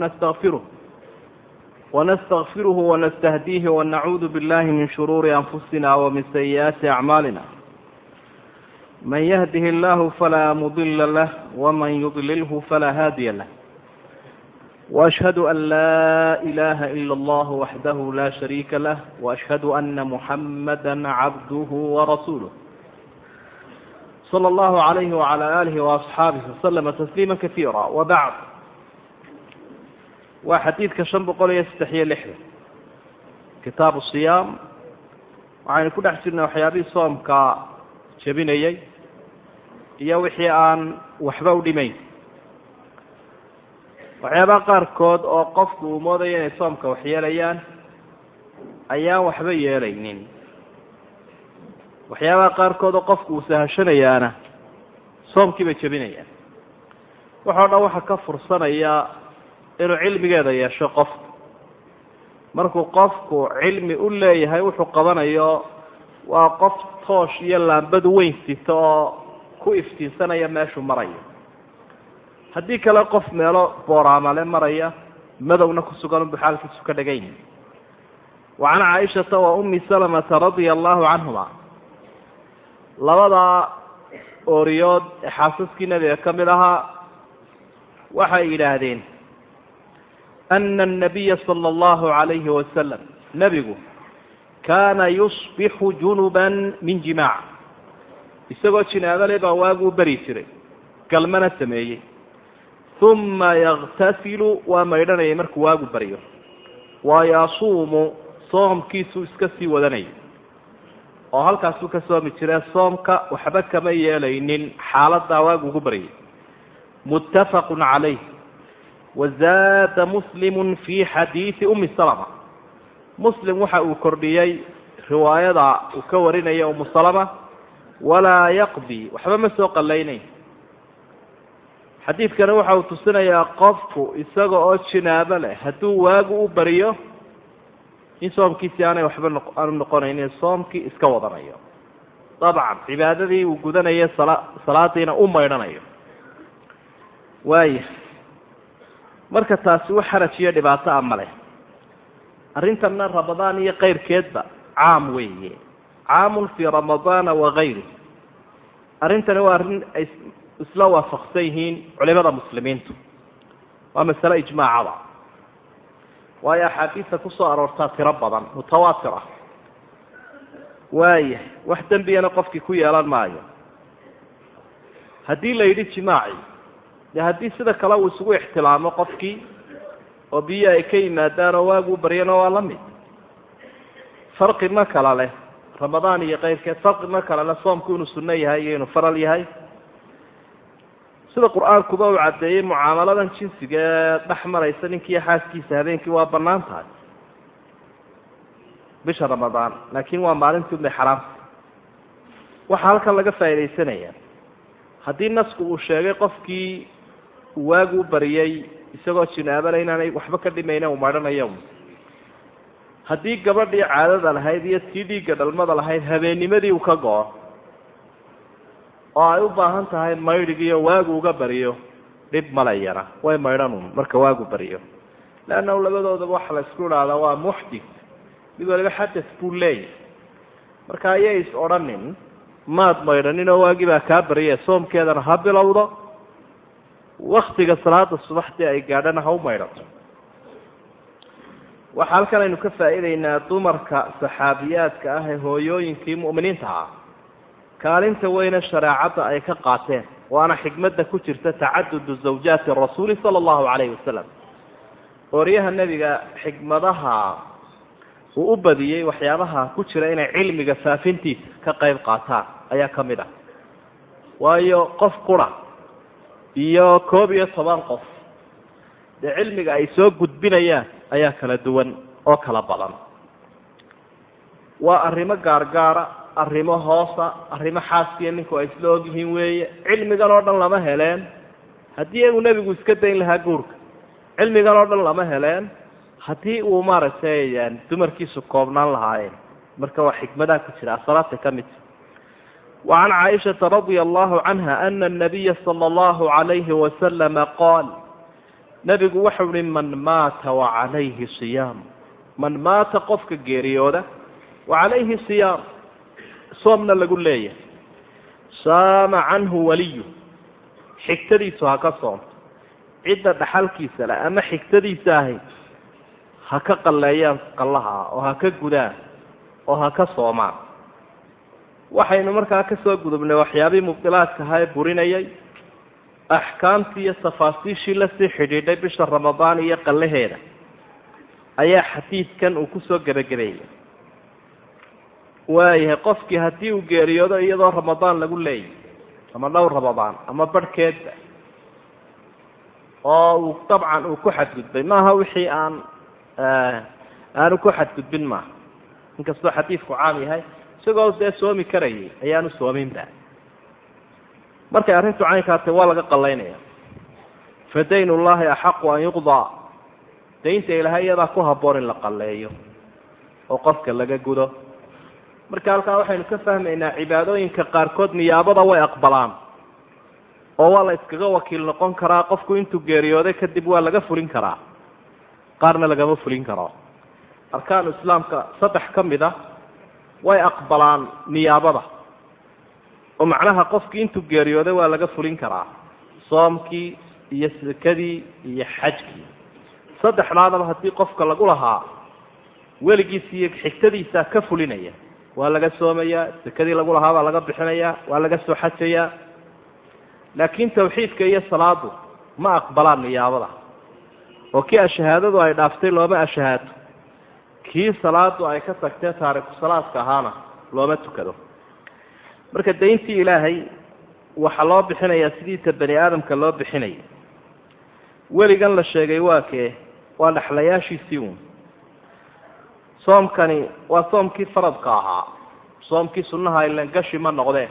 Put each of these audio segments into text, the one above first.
نستغفره ونستغفره ونستهديه ونعوذ بالله من شرور أنفسنا ومن سيئات أعمالنا من يهده الله فلا مضل له ومن يضلله فلا هادي له وأشهد أن لا إله إلا الله وحده لا شريك له وأشهد أن محمدا عبده ورسوله صلى الله عليه وعلى آله وأصحابه وسلم تسليما كثيرا وبعد waa xadiidka shan boqol iyo saddex iyo lixdan kitaabu siyaam. Waxaynu ku dhex jirnay waxyaabihii soomka jebinayay iyo wixii aan waxba u dhimayn. Waxyaabaha qaarkood oo qofku uu moodayo inay soomka wax yeelayaan ayaan waxba yeelaynin. Waxyaabaha qaarkood oo qofku uu sahashanayaana soomkii bay jebinayaan. Waxoo dhan waxaa ka fursanaya inuu cilmigeeda yeesho qofku markuu qofku cilmi u leeyahay wuxuu qabanayo waa qof toosh iyo laambad weyn sito oo ku iftiinsanaya meeshuu marayo. Haddii kale qof meelo booraamale maraya madowna ku sugan unbu xaalkiisu ka dhagan yahi wa can caaishata wa ummi salamata radia allahu canhuma labada ooriyood ee xaasaskii nebiga ka mid ahaa waxay yidhaahdeen ana nabiya sala allahu alayhi wasalam nebigu kaana yusbixu junuban min jimaac isagoo jinaabo le baa waaguu beri jiray galmana sameeyey uma yaktasilu waa maydhanayay markuu waagu baryo wa yasuumu soomkiisuu iska sii wadanayay oo halkaasuu ka soomi jire soomka waxba kama yeelaynin xaaladdaa waagu ugu baryay muttafaqun calayh wazaada muslimu fi xadiidi umi salama muslim waxa uu kordhiyey riwaayada uu ka warinaya umu salama walaa yaqdi waxba ma soo qalaynayn xadiidkana waxa uu tusinayaa qofku isaga oo jinaabo leh hadduu waagu u bariyo in soomkiisii aanay waxba aanu noqonaynin soomkii iska wadanayo dabcan cibaadadii uu gudanayo sala salaadiina u maydhanayo waaya marka taasi wax xaraj iyo dhibaato a ma leh. Arrintanna ramadaan iyo kayrkeedba caam weeye. Caamun fii ramadaana wakayru arrintani waa arrin ay isla waafaqsan yihiin culimada muslimiintu. Waa masale ijmaacada. Waayo axaadiista ku soo aroortaa tiro badan mutawaatir ah. Waaya wax dembiyana qofkii ku yeelan maayo. Haddii la yidhi jimaaci de haddii sida kale uu isugu ixtilaamo qofkii oo biyo ay ka yimaadaan oo waagu baryana waa la mid. Farqi ma kala leh. Ramadaan iyo keyrkeed farqi ma kala leh. Soomku inuu sunno yahay iyo inuu faral yahay. Sida qur'aankuba uu caddeeyey mucaamaladan jinsiga ee dhex maraysa ninkiiyo xaaskiisa habeenkii waa bannaan tahay. Bisha ramadaan. Laakiin waa maalintii unbay xaraamta waxaa halkan laga faa'iidaysanaya. Haddii nasku uu sheegay qofkii waagu u bariyey isagoo jinaabale inaanay waxba ka dhimayna uu maydhanayo haddii gabadhii caadada lahayd iyo tii dhiigga dhalmada lahayd habeennimadii uu ka go-o oo ay u baahan tahay maydhigiiyo waagu uga bariyo dhib malayana way maydhanun marka waagu bariyo leannahu labadoodaba waxa la isku idhaahdaa waa muxdis mid waliba xadas buu leeyahy marka ayay is odhanin maad maydhanin oo waagii baa kaa bariye soomkeedana ha bilowdo waktiga salaada subaxdii ay gaadhana ha u maydhato. Waxaa halkan aynu ka faa'iidaynaa dumarka saxaabiyaadka ah ee hooyooyinkii mu'miniinta ah. Kaalinta weyne shareecadda ay ka qaateen waana xikmadda ku jirta tacadudu zawjaati rasuuli sala allahu calayhi wasalam ooryaha nebiga xikmadaha uu u badiyey waxyaabaha ku jira inay cilmiga faafintiisa ka qayb qaataan ayaa ka mid ah. Waayo qof qura iyo koob iyo toban qof. Dee cilmiga ay soo gudbinayaan ayaa kala duwan oo kala badan. Waa arrimo gaargaara arrimo hoosa arrimo xaaskiya ninku ay isla ogyihiin weeye. Cilmigan oo dhan lama heleen. Haddii uu nebigu iska dayn lahaa guurka cilmigan oo dhan lama heleen. Haddii uu maaragtay dumarkiisu koobnaan lahaayeen marka waa xikmadaha ku jira asalaadta ka midta وعن عائشة رضي الله عنها أن النبي صلى الله عليه وسلم قال nebigu waxau hi man maata wa calayhi siyaam man maata qofka geeriyooda wa calayhi siyaam soomna lagu leeyahay saama canhu waliyu xigtadiisu ha ka soomto cidda dhaxalkiisa leh ama xigtadiisa ahay ha ka qalleeyaan qallaha oo ha ka gudaan oo ha ka soomaan waxaynu markaa ka soo gudubnay waxyaabihii mubdilaadka ahaa ee burinayay axkaamtii iyo tafaasiishii la sii xidhiidhay bisha ramadaan iyo qallaheeda ayaa xadiidkan uu ku soo gebagabeeyay waayahay qofkii haddii uu geeriyoodo iyadoo ramadaan lagu leeyahy ama dhowr ramadaan ama barhkeedba oo uu dabcan uu ku xadgudbay maaha wixii aan aanu ku xadgudbin maaha. Inkastoo xadiidku caam yahay isagoo dee soomi karayay ayaanu soominba markay arrintu caynkaatay waa laga qallaynaya fa dayn ullahi axaqu an yuqdaa daynta ilaahay iyadaa ku habboon in la qalleeyo oo qofka laga gudo. Marka halkaa waxaynu ka fahmaynaa cibaadooyinka qaarkood niyaabada way aqbalaan oo waa la iskaga wakiil noqon karaa qofku intuu geeriyooday kadib waa laga fulin karaa. Qaarna lagama fulin karo. Arkaanu islaamka saddex ka mid a way aqbalaan niyaabada. oo macnaha qofkii intuu geeriyooday waa laga fulin karaa. soomkii iyo sekadii iyo xajkii. saddexdaadaba haddii qofka lagu lahaa weligiisa iyo xigtadiisaa ka fulinaya waa laga soomayaa sekadii lagu lahaa baa laga bixinayaa waa laga soo xajayaa. laakiin tawxiidka iyo salaadu ma aqbalaan niyaabada. oo kii ashahaadadu ay dhaaftay looma ashahaato kii salaadu ay ka tagtee taariku salaadka ahaana looma tukado. Marka dayntii ilaahay waxaa loo bixinayaa sidiita bani aadamka loo bixinaya weligan la sheegay waa kee? Waa dhexlayaashiisii uun. Soomkani waa soomkii faradka ahaa. Soomkii sunnaha ilan gashi ma noqdeen.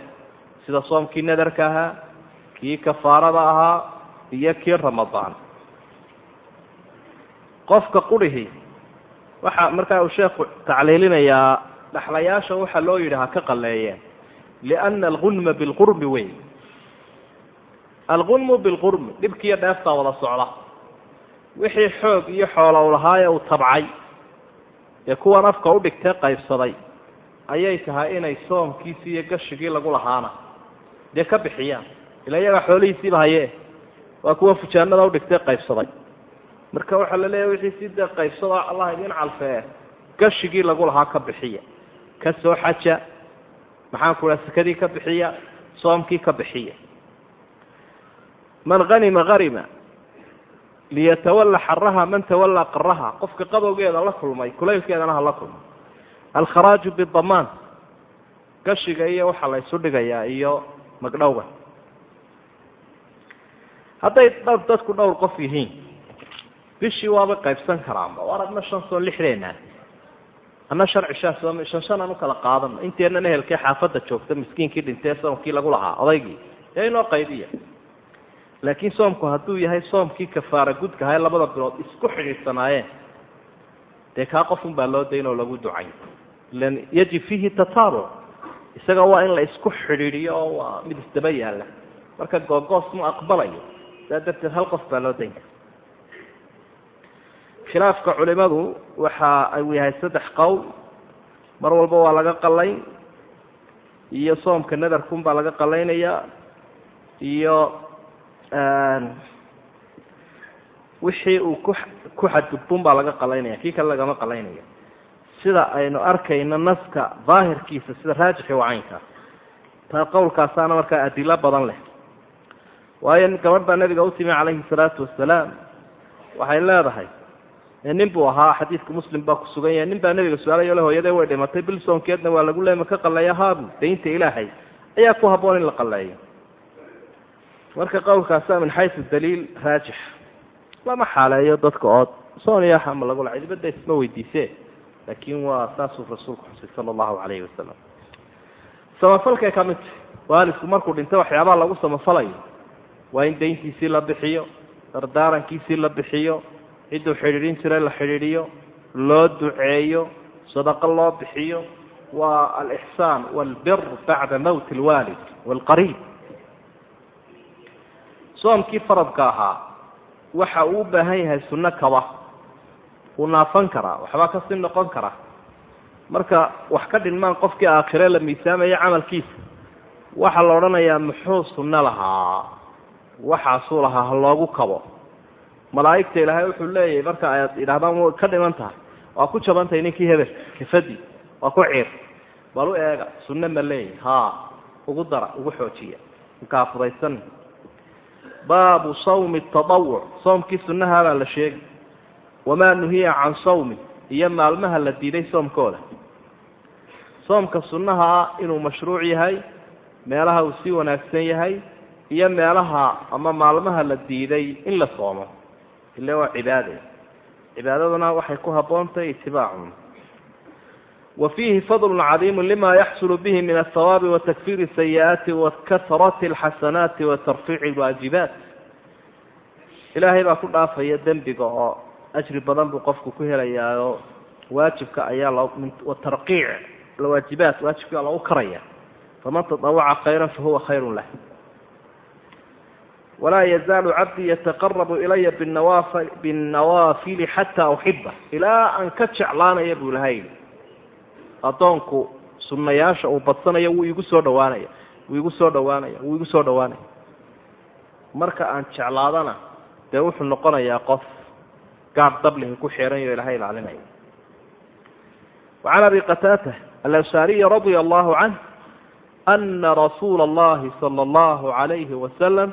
Sida soomkii nadarka ahaa kii kafaarada ahaa iyo kii ramadaan. Qofka qurihii waxa markaa uu sheekhu tacliilinayaa dhexlayaasha waxaa loo yidhi ha ka qalleeyeen. Liana algunma bilqurmi weyn. Algunmu bilqurmi dhibkiiyo dheeftaa wada socda. Wixii xoog iyo xoola u lahaaye uu tabcay ee kuwan afka u dhigtee qaybsaday ayay tahay inay soomkiisii iyo gashigii lagu lahaana. Dee ka bixiyaan ila iyagaa xoolihiisiiba hayee waa kuwa fujaanada udhigtee qaybsaday marka waxaa la leeyahy wixii si dee qaybsada allah idin calfee gashigii lagu lahaa ka bixiya. Ka soo xaja maxaan ku dhaha sekadii ka bixiya soomkii ka bixiya. Man hanima harima liyatawalla xaraha man tawallaa qaraha qofka qabowgeeda la kulmay kulaylkeedana ha la kulmay alkharaaju bidamaan gashiga iyo waxaa la dhigayaa iyo magdhowga. Hadday dhab dadku dhowr qof yihiin bishii waaba qaybsan karaanba waar adna shan soo lixdeena cishaa soo shan shan aan u qaadano inteennan ehelkee xaafadda joogta miskiinkii dhintee soomkii lagu lahaa odaygii ee inoo qaybiya laakiin soomku hadduu yahay soomkii kafaara gudka ahae labada bilood isku xidhiidsanaayeen dee kaa qofun baa loo dayn oo lagu ducay ilan yajib fiihi tataabuc isaga waa in la isku xidhiidiyo oo waa mid isdaba yaalla marka googoos mu aqbalayo saa darteed hal qof baa loo daynka khilaafka culimadu waxa uu yahay saddex qowl mar walba waa laga qalayn iyo soomka nadarkun baa laga qalaynayaa iyo wixii uu ku ku xadgudbun baa laga qalaynaya kii kale lagama qalaynayo sida aynu arkayno naska daahirkiisa sida raajixi waa caynkaa taa qowlkaasaana markaa adilo badan leh. Waayo gabadh baa nabiga u timi calayhi salaatu wasalaam waxay leedahay nin buu ahaa xadiidka muslim baa ku sugan yahay. Nin baa nabiga su'aalayo le hooyadee way dhimatay. Bil soonkeedna waa lagu leema ka qaleeya haabu daynta ilaahay ayaa ku habboon in la qaleeyo marka qowlkaasa min xaysu daliil raajix. Lama xaaleeyo dadka ood. Sooniya ama lagu la cidibada isma weydiisee? Laakiin waa saasuu rasuulku xusay sala allahu calayhi wasalam samafalkay ka mid waalidku markuu dhinto waxyaabaha lagu samafalayo waa in dayntiisii la bixiyo dardaarankiisii la bixiyo cidduu xidhiidhin jiray la xidhiidhiyo loo duceeyo sadaqo loo bixiyo waa alixsaan walbir bacda mowti alwaalid waalqariib soomkii faradka ahaa waxa uu u baahan yahay sunno kaba wuu naafan karaa waxbaa ka sii noqon karaa. Marka wax ka dhinmaan qofkii aakhire la miisaamaya camalkiisa waxaa la odhanayaa muxuu sunno lahaa? Waxaasuu lahaa ha loogu kabo malaa'igta ilaahay wuxuu leeyahay marka aad idhahdaan way ka dhiman tahay. Waa ku jabantahay ninkii hebel kafadii waa ku ciir. U eega sunno ma leeyahy haa ugu dara ugu xoojiya. Markaa fudaysan. Baabu sawmi tadawuc soomkii sunnahaa baa la sheegay. Wamaa nuhiya can sawmi. Iyo maalmaha la diiday soomkooda. Soomka sunnaha ah inuu mashruuc yahay meelaha uu sii wanaagsan yahay iyo meelaha ama maalmaha la diiday in la soomo ile waa cibaade. Cibaadaduna waxay ku habboontahay itibaacun wa fiihi fadlun cadiimu lima yaxsulu bihi min athawaabi wa takfiiri sayi-aati wa kasrati alxasanaati wa tarfiici alwaajibaat. Ilaahay baa ku dhaafaya dembiga oo ajri badan buu qofku ku helayaa oo waajibka ayaa lo tarqiic alwaajibaat waajibka lagu karaya faman tadawaca khayra fahuwa khayru lah walaa yazaalu cabdii yataqarabu ilaya binnawaafili xataa uxiba ilaa aan ka jeclaanaya buu lahay addoonku sunnayaasha uu badsanayo wuu igu soo dhawaanaya wuu igu soo dhawaanaya wuu igu soo dhawaanaya marka aan jeclaadana dee wuxuu noqonayaa qof gaar dablihi ku xeeranyo ilahay ilaalinaya wacan abi qataata alansaariyi radia allahu canh ana rasuula allahi sala allahu calayhi wasalam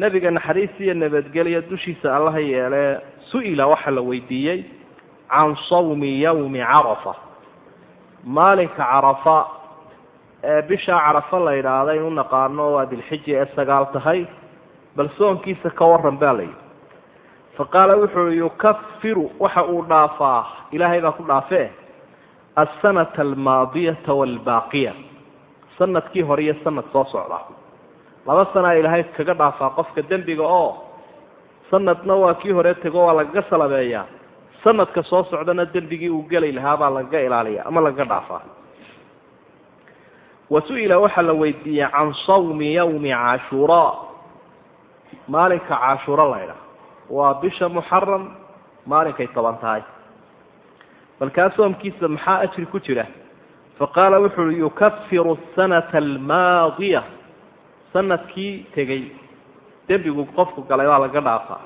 nebiga naxariis iyo nabadgelya dushiisa allaha yeelee su'ila waxaa la weydiiyey can sawmi yowmi carafa. Maalinka carafa ee bishaa carafa la yidhaahda inu naqaano waa dilxija ee sagaal tahay bal soonkiisa ka waran baa layidhi fa qaala wuxuu i yukafiru waxa uu dhaafaa ilaahay baa ku dhaafee alsanata almaadiyata waalbaaqiya sannadkii hore iyo sanad soo socda laba sanaa ilaahay kaga dhaafaa qofka dembiga oo sanadna waa kii hore tego waa lagaga salabeeyaa sanadka soo socdana dembigii uu geli lahaa baa lagaga ilaaliya ama lagaga dhaafaa. Wa su'ila waxaa la weydiiyey can sawmi yawmi cashuuraa maalinka cashuuro laydhaah waa bisha muxaram maalinkay toban tahay. Balkaa soomkiisa maxaa ajri ku jira? Faqaala wuxu uhi yukafiru sanata almaadiya sannadkii tegey. Dembigu qofku galay baa laga dhaafaa.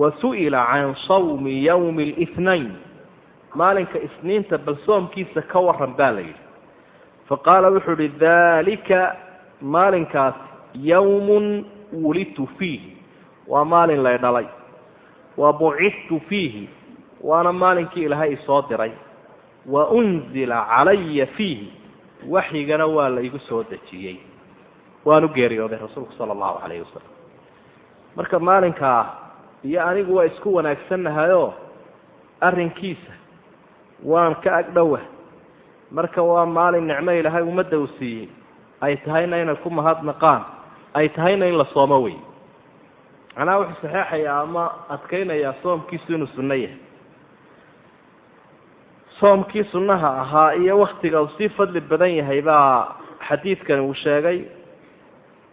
Wa su'ila can sawmi yawmi اlithnayn maalinka isniinta bal soomkiisa ka waran baa la yidhi. Faqaala wuxuu uhi dalika maalinkaas yawmun wulidtu fiihi. Waa maalin lay dhalay. Wa bucidtu fiihi. Waana maalinkii ilaahay isoo diray. Wa unzila calaya fiihi. Waxyigana waa la igu soo dejiyey waanu geeriyooday rasuulku sala allahu calayhi wasalam marka maalinkaa iyo anigu waa isku wanaagsanahayoo arrinkiisa waan ka agdhowa marka waa maalin nicmo ilaahay ummadda uu siiyey ay tahayna inay ku mahadnaqaan ay tahayna in la soomo wey. Macnaha wuxuu saxeexayaa ama adkaynayaa soomkiisu inuu sunno yahay. Soomkii sunnaha ahaa iyo waktiga uu sii fadli badan yahay baa xadiidkani uu sheegay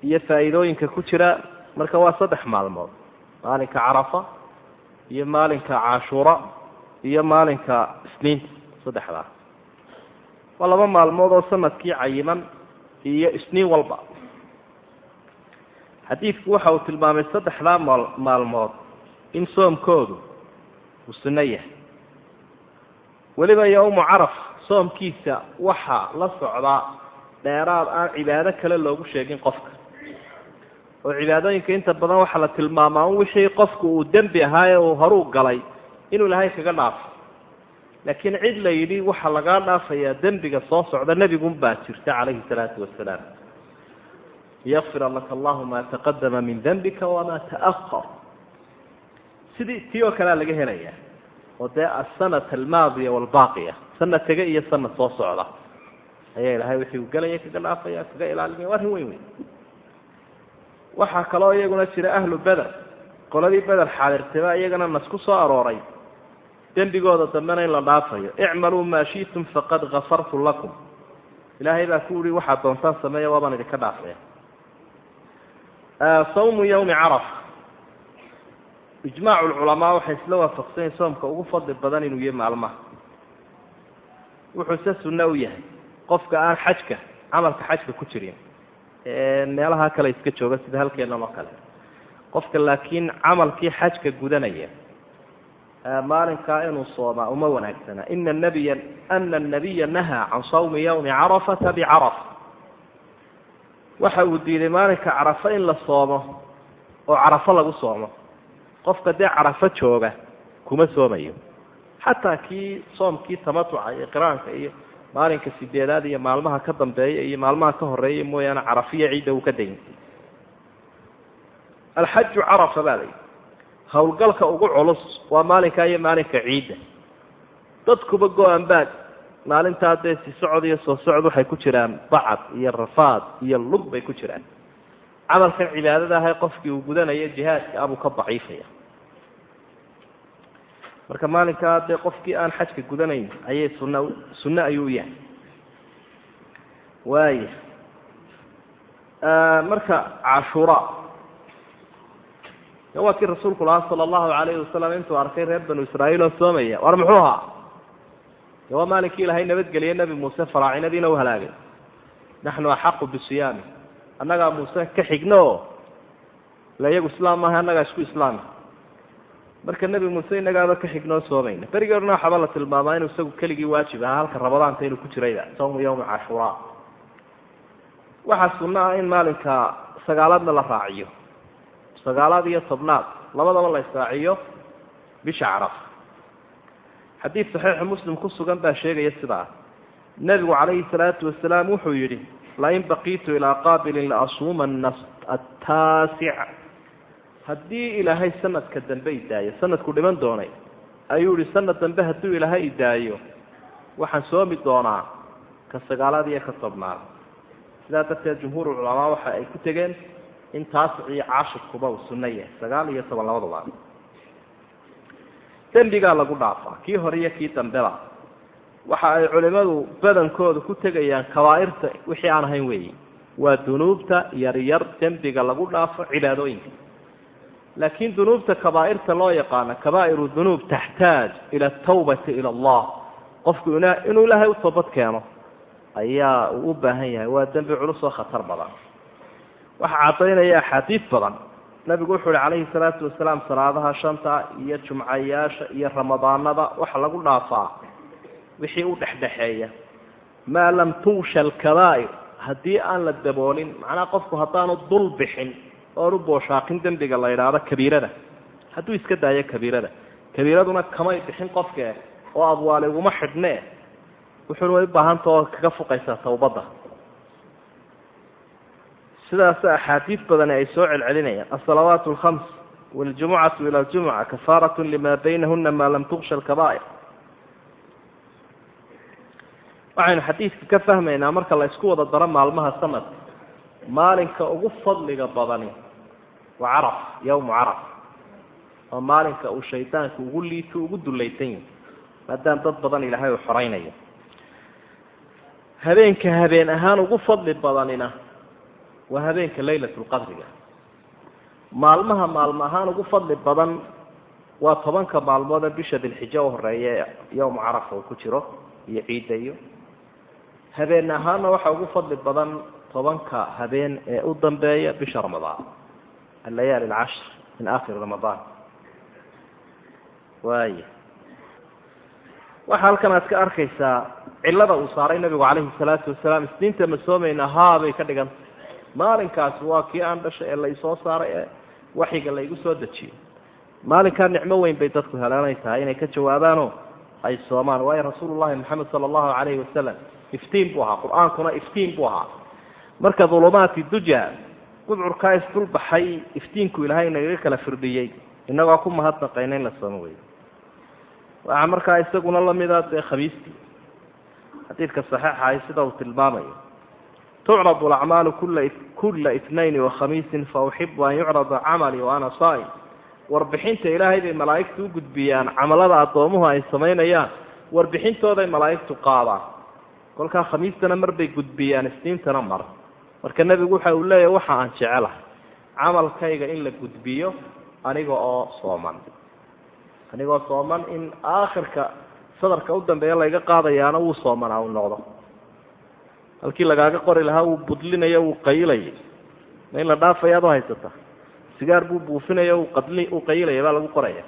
iyo faa'iidooyinka ku jira. Marka waa saddex maalmood. Maalinka carafa iyo maalinka cashuura iyo maalinka isniinta saddexdaa waa laba maalmood oo sannadkii cayiman iyo isniin walba. Xadiidku waxa uu tilmaamay saddexdaa maal maalmood in soomkoodu uu sunno yahay. Weliba yowmu caraf soomkiisa waxaa la socdaa dheeraad aan cibaado kale loogu sheegin qofka oo cibaadooyinka inta badan waxaa la tilmaamaa un wixii qofku uu dembi ahaaye uu horuu galay inuu ilaahay kaga dhaafo laakiin cid la yidhi waxaa lagaa dhaafayaa dembiga soo socda nebigunbaa jirta calayhi salaatu wasalaam liyakfira laka allahu maa taqadama min dembika wamaa ta'ahar sidii tii oo kalea laga helaya oo dee asanat almaadiya waalbaaqiya sanad tege iyo sanad soo socda ayaa ilahay wixii uu gelaya kaga dhaafaya kaga ilaalinaya arrin weyn weyn waxaa kaloo iyaguna jira ahlu beder qoladii beder xaadirtaba iyagana nas ku soo arooray. Dembigooda dambena in la dhaafayo. Icmaluu maa shi'tum faqad gafartu lakum. Ilaahay baa ku yihi waxaad doontaan sameeya waabaan idinka dhaafaya. Sawmu yawmi carafa ijmaacu lculamaa waxay isla waafaqsanyahin soomka ugu fadli badan inuu yahay maalmaha. Wuxuu se sunno u yahay. Qofka aan xajka camalka xajka ku jirin meelaha kale iska jooga sida halkeennan oo kale. Qofka laakiin camalkii xajka gudanaya maalinkaa inuu soomaa uma wanaagsana. Ina nabiya ana anabiya nahaa can sawmi yawmi carafata bicarafa waxa uu diiday maalinka carafo in la soomo oo carafo lagu soomo. Qofka dee carafo jooga kuma soomayo. Xataa kii soomkii tamatuca iyo qiraanka iyo maalinka sideedaad iyo maalmaha ka dambeeya iyo maalmaha ka horreeya mooyaane carafiya ciidda uu ka dayn. Alxaju carafa baa layihi howlgalka ugu culus waa maalinkaa iyo maalinka ciidda. Dadkuba go-an baad. Maalintaa dee si socod iyo soo socod waxay ku jiraan bacad iyo rafaad iyo lug bay ku jiraan. Camalkan cibaadada ahay qofkii uu gudanayo jihaadka abuu ka daciifaya marka maalinkaa dee qofkii aan xajka gudanayn ayay sunna sunno ayuu u yahay. Waaya marka cashuura. Waa kii rasuulku lahaa sala allahu alayhi wasalam intuu arkay reer banu israa'iil oo soomaya war muxuu ahaa? De waa maalinkii ilaahay nabadgeliye nebi muuse faraacinadiina u halaagay. Naxnu axaqu bisiyaami. Annagaa muuse ka xigno? Oo ila iyagu islaam maaha annagaa isku islaama marka nebi muuse innagaaba ka xignoo soomayna berigii orna waxaaba la tilmaamaa inuu isagu keligii waajib ahaa halka rabadaanta inuu ku jirayba sawmu yawmi cashuuraa waxaa sunno ah in maalinka sagaalaadna la raaciyo. Sagaalaad iyo tobnaad labadaba la israaciyo bisha caraf. Xadiid saxiixu muslim ku sugan baa sheegaya sidaa nebigu calayhi salaatu wasalaam wuxuu yidhi lain baqiitu ilaa qaabilin laasuumana ataasic haddii ilaahay sanadka dambe idaayo sanadku dhiman doonay ayuu yihi sanad dambe hadduu ilaahay idaayo waxaan soomi doonaa ka sagaalaad iyo ka tobnaad. Sidaa darteed jumhuur culamaa waxa ay ku tegeen in taasic iyo cashirkuba uu sunno sagaal iyo toban labaduba dembigaa lagu dhaafaa kii hore iyo kii dambeba waxa ay culimadu badankooda ku tegayaan kabaa'irta wixii aan ahayn weeyi waa dunuubta yaryar dembiga lagu dhaafo cibaadooyinka laakiin dunuubta kabaa'irta loo yaqaano kabaa'iru dunuub taxtaaj ila atawbati ila allah qofku inuu ilaahay u toobad keeno ayaa uu u baahan yahay waa dembi culus oo khatar badan waxaa caddaynaya axaadiid badan nabigu wuxuu uhi calayhi salaatu wasalaam salaadaha shanta iyo jumcayaasha iyo ramadaanada waxa lagu dhaafaa wixii u dhexdhexeeya maa lam tunsha alkabaa'ir haddii aan la daboolin macnaha qofku haddaanu dul bixin oonu booshaaqin dembiga la idhaahdo kabiirada hadduu iska daayo kabiirada kabiiraduna kamay bixin qofke oo abwaali uguma xidhnee wuxuuna way u baahanta oo kaga fuqaysaa tawbadda sidaas axaadiid badani ay soo celcelinayaan asalawaat alkhams waljumucatu ila aljumuca kafaarat lima baynahuna maa lam tuksha alkabaa'ir waxaynu xadiidka ka fahmaynaa marka la isku wada daro maalmaha sanadka maalinka ugu fadliga badani waa caraf yawmu caraf oo maalinka uu shaydaanku ugu liito ugu dulaysan yahi maadaama dad badan ilaahay uu xoraynayo habeenka habeen ahaan ugu fadli badanina waa habeenka laylat lqadriga maalmaha maalmo ahaan ugu fadli badan waa tobanka maalmoode bisha dilxijo u horreeya ee yowma carafa uu ku jiro iyo ciidda habeen ahaanna waxaa ugu fadli badan tobanka habeen ee u bisha ramadaan allayaali alcashr min aakhiri ramadaan waaya waxaa halkan aad ka arkaysaa cillada uu saaray nabigu calayhi salaatu wasalaam isniinta ma soomayna haabay ka dhiganta maalinkaasi waa kii aan dhashay ee la isoo saaray ee waxyiga la igu soo dejiyey maalinkaa nicmo weyn bay dadku helaanay tahay inay ka jawaabaanoo ay soomaan waayo rasuulu llahi maxamed sala allahu calayhi wasalam iftiin buu ahaa qur'aankuna iftiin buu ahaa marka duja gudcurkaa isdulbaxay iftiinku ilaahay nagaga kala firdhiyey inagoo ku mahadnaqayna in la wey waxaa markaa isaguna lamida dee khamiistii xadiidka saxiixahay sida uu tilmaamayo. Tucrad alacmaalu kula itnayn wakhamiisin fauxibu an yucrada camalii wa ana saa'im. Warbixinta ilaahay bay malaa'igtu u gudbiyaan camalada addoomuhu ay samaynayaan warbixintooday malaa'igtu qaadaan. Kolkaa khamiistana mar bay gudbiyaan isniintana mar marka nebigu waxa uu leeyahy waxa aan jecelahay camalkayga in la gudbiyo aniga oo sooman. Anigoo sooman in aakhirka sadarka u dambeeya layga qaadayaana wuu soomanaa uu noqdo. Halkii lagaaga qori lahaa wuu budlinayo wuu qayilayay ma in la dhaafaya ad u haysata. Sigaar buu buufinaya qadli uu qayilaya baa lagu qoraya.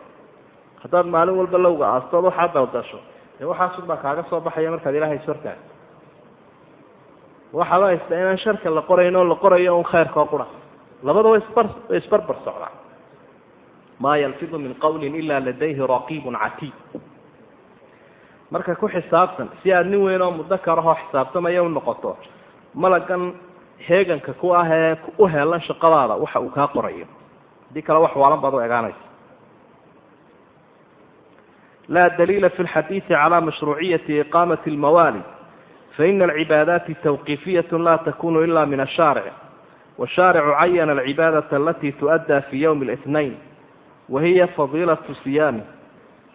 Haddaad maalin walba lowga aastood waxaa daldasho dee waxaasunbaa kaaga soo baxaya markaad ilaahay sortaag waxaad haystaa inaan sharka la qorayn oo la qorayo un khayrkao qura. Labada way isbar way isbarbar socdaan maa yalfidu min qawlin ila ladayhi raqiibun catiid marka ku xisaabtan si aad nin weyn oo mudakarahoo xisaabtamaya u noqoto malagan heeganka ku ah ee u heelan shaqadaada waxa uu kaa qorayo. Haddii kale wax waalan baad u egaanaysa laa daliila fi lxadiidi calى mashruuciyati iqaamati اlmawaalid فإن alcibaadaati tawqiifiyatu laa takunu ila min ashaaric washaaricu cayana alcibaadata alatii tu'addaa fi yowmi اlitnayn wahiya fadiilatu siyaami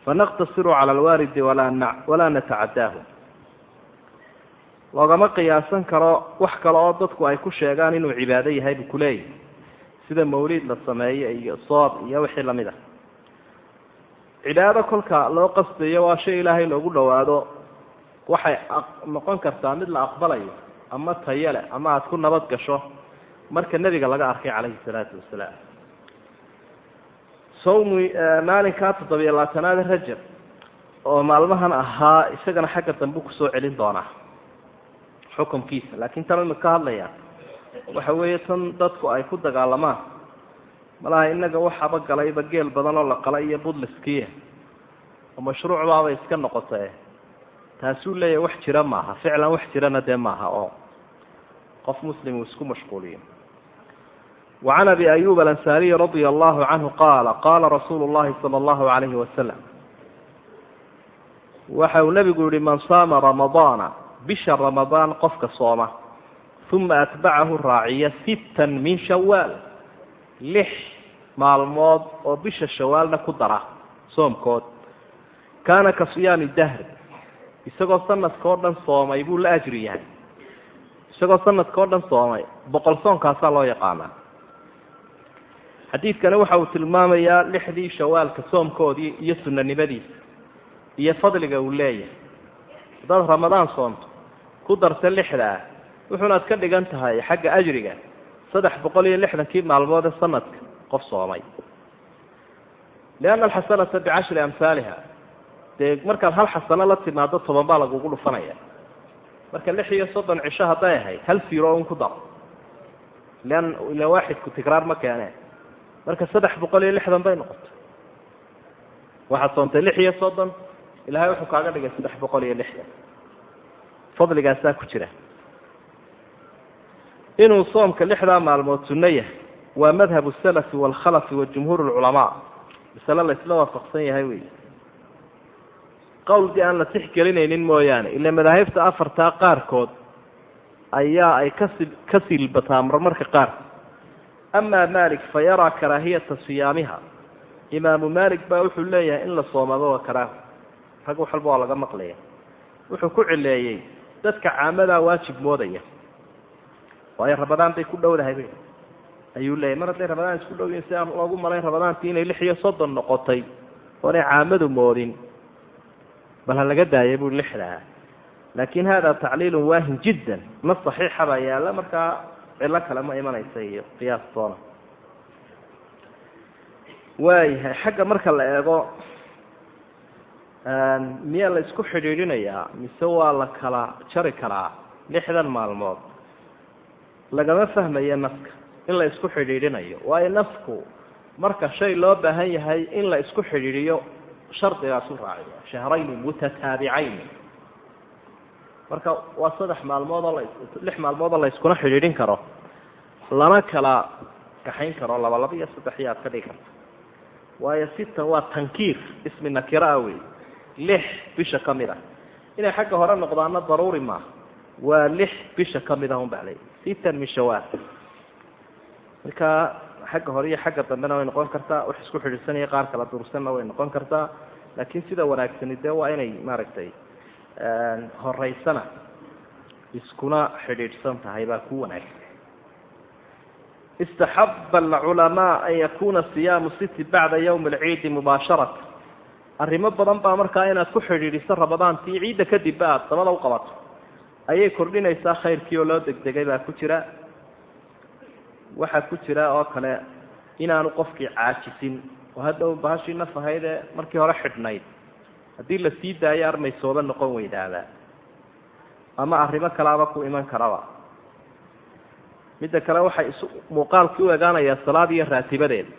fanaqtasiru cala alwaalidi walaa natacadaahu loogama qiyaasan karo wax kale oo dadku ay ku sheegaan inuu cibaado yahay buu kuleeyahy sida mawliid la sameeye iyo soob iyo wixii la mid ah. Cibaado kolka loo qastayo waa shay ilaahay loogu dhowaado waxay noqon kartaa mid la aqbalayo ama tayale ama aada ku nabad gasho. Marka nebiga laga arkay calayhi salaatu wasalaam. Sawmi maalinkaa toddobiyo labaatanaad rajab oo maalmahan ahaa isagana xagga dambe ku soo celin doonaa xukumkiisa laakiin tan imika ka hadlaya waxa weeye tan dadku ay ku dagaalamaan. Malaha inaga waxaba galayba geel badan oo la qalay iyo budliskiya oo iska noqotee taasuu leeyahay wax jira maaha ficlan wax jirana dee maaha oo qof muslim uu isku mashquuliyo. Wacan abi ayub alansaariyi radia allahu canhu qaala qaala rasuulu llahi sala allahu alayhi wasalam waxa uu nebigu yihi man saama ramadaana bisha ramadaan qofka sooma uma atbacahu raaciya sittan min shawaal lix maalmood oo bisha shawaalna ku dara soomkood. Kaana ka siyaami dahri isagoo sanadka oo dhan soomay buu la ajri yahay. Isagoo sanadka oo dhan soomay boqol soonkaasaa loo yaqaanaa. Xadiidkani waxa uu tilmaamayaa lixdii shawaalka soomkoodii iyo sunanimadiisa iyo fadliga uu leeyahay. Haddaad ramadaan soomto ku darta lixdaa wuxuunaad ka dhigan tahay xagga ajriga saddex boqol iyo lixdankii maalmood ee sanadka qof soomay. Lianna alxasanata bicashri amhaaliha dee markaad hal xasano la timaado toban baa lagugu dhufanaya. Marka lix iyo soddon cisho hadday ahayd hal fiiro un ku daro lan ila waaxidku tikraar ma keeneen marka saddex boqol iyo lixdan bay noqotay. Waxaad soontay lix iyo soddon ilahay wuxuu kaaga dhigay saddex boqol iyo lixdan. Fadligaasaa ku jira. Inuu soomka lixdaa maalmood sunno yahay waa madhab salafi waalkhalafi wa jumhuur lculamaa masale la isla waafaqsan yahay wey qowldii aan la tixgelinaynin mooyaane ila madaahibta afartaa qaarkood ayaa ay kasi ka silbataa marmarka qaar. Amaa malik fa yaraa karaahiyata siyaamiha. Imaamu malik baa wuxuu leeyahay in la soomaba waa karaaho rag wax walba waa laga maqlaya wuxuu ku cileeyey dadka caamadaa waajib moodaya. Waayo ramadaan bay ku dhowdahay bay. Ayuu leeyahy mar hadday ramadaan isku dhow yihiin si aan loogu malayn ramadaantii inay lix iyo soddon noqotay oonay caamadu moodin bal ha laga daaya bui lixdaa laakin hada tacliilun waahin jiddan nas saxiixa baa yaalla markaa cilo kale ma imanaysa iyo qiyaas toona. Waayahay xagga marka la eego miyaa la isku xidhiidhinayaa mise waa la kala jari karaa lixdan maalmood? Lagama fahmayo naska in la isku xidhiidhinayo. Waayo nasku marka shay loo baahan yahay in la isku xidhiidhiyo shardigaasu raaciya shahrayni mutataabicayn marka waa saddex maalmood oo lix maalmood oo la iskuna xidhiidhin karo lana kala kaxayn karo laba laba iyo saddex iyo aad ka dhigi karta waayo sitan waa tankiir ismi nakiraa wey lix bisha ka mid ah. Inay xagga hore noqdaana daruuri maaha waa lix bisha ka mid ah un baa lay sitan min shawaal. Marka xagga hore iyo xagga dambena way noqon kartaa wax isku xidhiidsanaya qaar kala dursanna way noqon kartaa laakiin sida wanaagsani dee waa inay maaragtay horeysana iskuna xidhiidhsan tahay baa ku wanaagsan. Istaxaba alculamaa an yakuuna siyaamu siti bacda yowmi alciidi mubaasharata arrimo badan baa markaa inaad ku xidhiidhiso ramadaantii ciidda kadibba aada dabada u qabato. Ayay kordhinaysaa khayrkii oo loo degdegay baa ku jira waxaa ku jira oo kale inaanu qofkii caajisin. Oo hadhow bahashii naf ahaydee markii hore xidhnayd haddii la sii daayo armay sooba noqon weydaabaa ama arrimo kalaaba ku iman karaba. Midda kale waxay isu muuqaalkii u egaanayaa salaad iyo raatibadeeda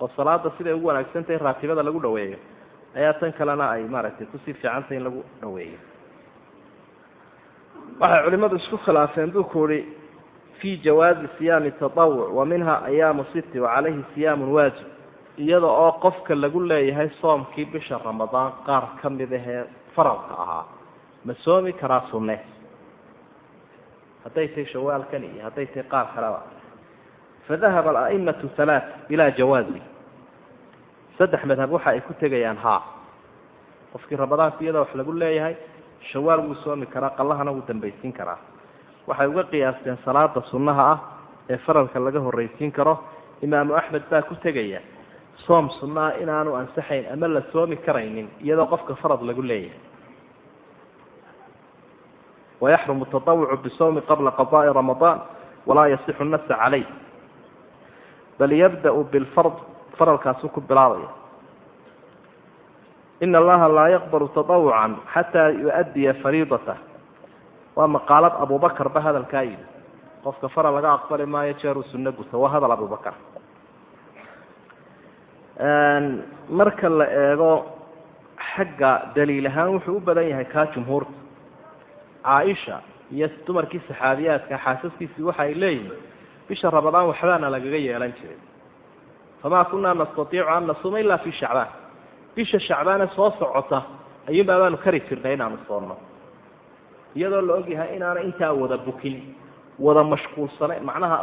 oo salaada siday ugu wanaagsantahay raatibada lagu dhaweeyo ayaa tan kalena ay maaragtay ku sii fiicantahay in lagu dhaweeyo waxay culimadu isku khilaafeen buu ku uhi fii jawaazi siyaami tatawuc wa minha ayaamu siti wa calayhi siyaamun waajib iyada oo qofka lagu leeyahay soomkii bisha ramadaan qaar ka mid ahee faralka ahaa. Ma soomi karaa sunne? Hadday tahay shawaalkan iyo hadday tahay qaar kaleba. Fadahaba ala'imatu halaa ilaa jawaazi saddex madhab waxa ay ku tegayaan haa qofkii ramadaanku iyadoo wax lagu leeyahay shawaal wuu soomi karaa qallahana wuu dambaysiin karaa waxay uga qiyaasteen salaada sunnaha ah ee faralka laga horraysiin karo. Imaamu axmed baa ku tegaya soom sunnaha inaanu ansaxayn ama la soomi karaynin iyadoo qofka farad lagu leeyahay. Wayaxrumu tatawucu bisawmi qabla qadaai ramadaan walaa yasixu nafsa calayh bal yabda'u bilfard faralkaasuu ku bilaabaya. Ina allaha laa yaqbalu tatawucan xataa yu'addiya fariidatah waa maqaalad abubakar ba hadalkaa yidhi. Qofka faral laga aqbali maayo jeeruu sunno guta waa hadal abubakar marka la eego xagga daliil ahaan wuxuu u badan yahay kaa jumhuurta. Caaisha iyo dumarkii saxaabiyaadka xaasaskiisii waxa ay bisha ramadaan waxbaana lagaga yeelan jiray. Famaa kunaa nastatiicu an nasuuma ilaa fii shacbaan. Bisha shacbaane soo socota ayuunbaa baanu kari jirnay inaanu soonno iyadoo la ogyahay inaana intaa wada bukin wada mashquulsanayn. Macnaha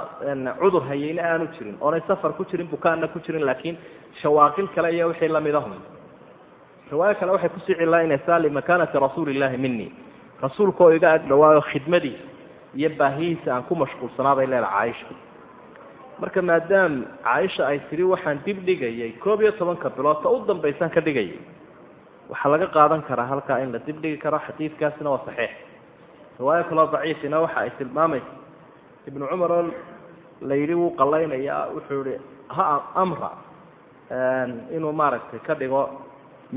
cudur hayeyne aanu jirin oonay safar ku jirin bukaanna ku jirin laakiin shawaaqil kale iyo wixii lamidahum riwaayo kale waxay ku sii cilaynaysaa limakaanati rasuuli illaahi minii rasuulka oo iga ag dhawaayo khidmadii iyo baahihiisa aan ku mashquulsanaa bay leedahay caaisha marka maadaam caaisha ay tidhi waxaan dib dhigayay koob iyo tobanka bilood ta u dambaysaan ka dhigayay. Waxaa laga qaadan karaa halkaa in la dib dhigi karo xadiidkaasina waa saxiix riwaayo kaloo daciifina waxa ay tilmaamaysa ibnu cumar oo la yidhi wuu qalaynayaa wuxuu yihi ha amra inuu maaragtay ka dhigo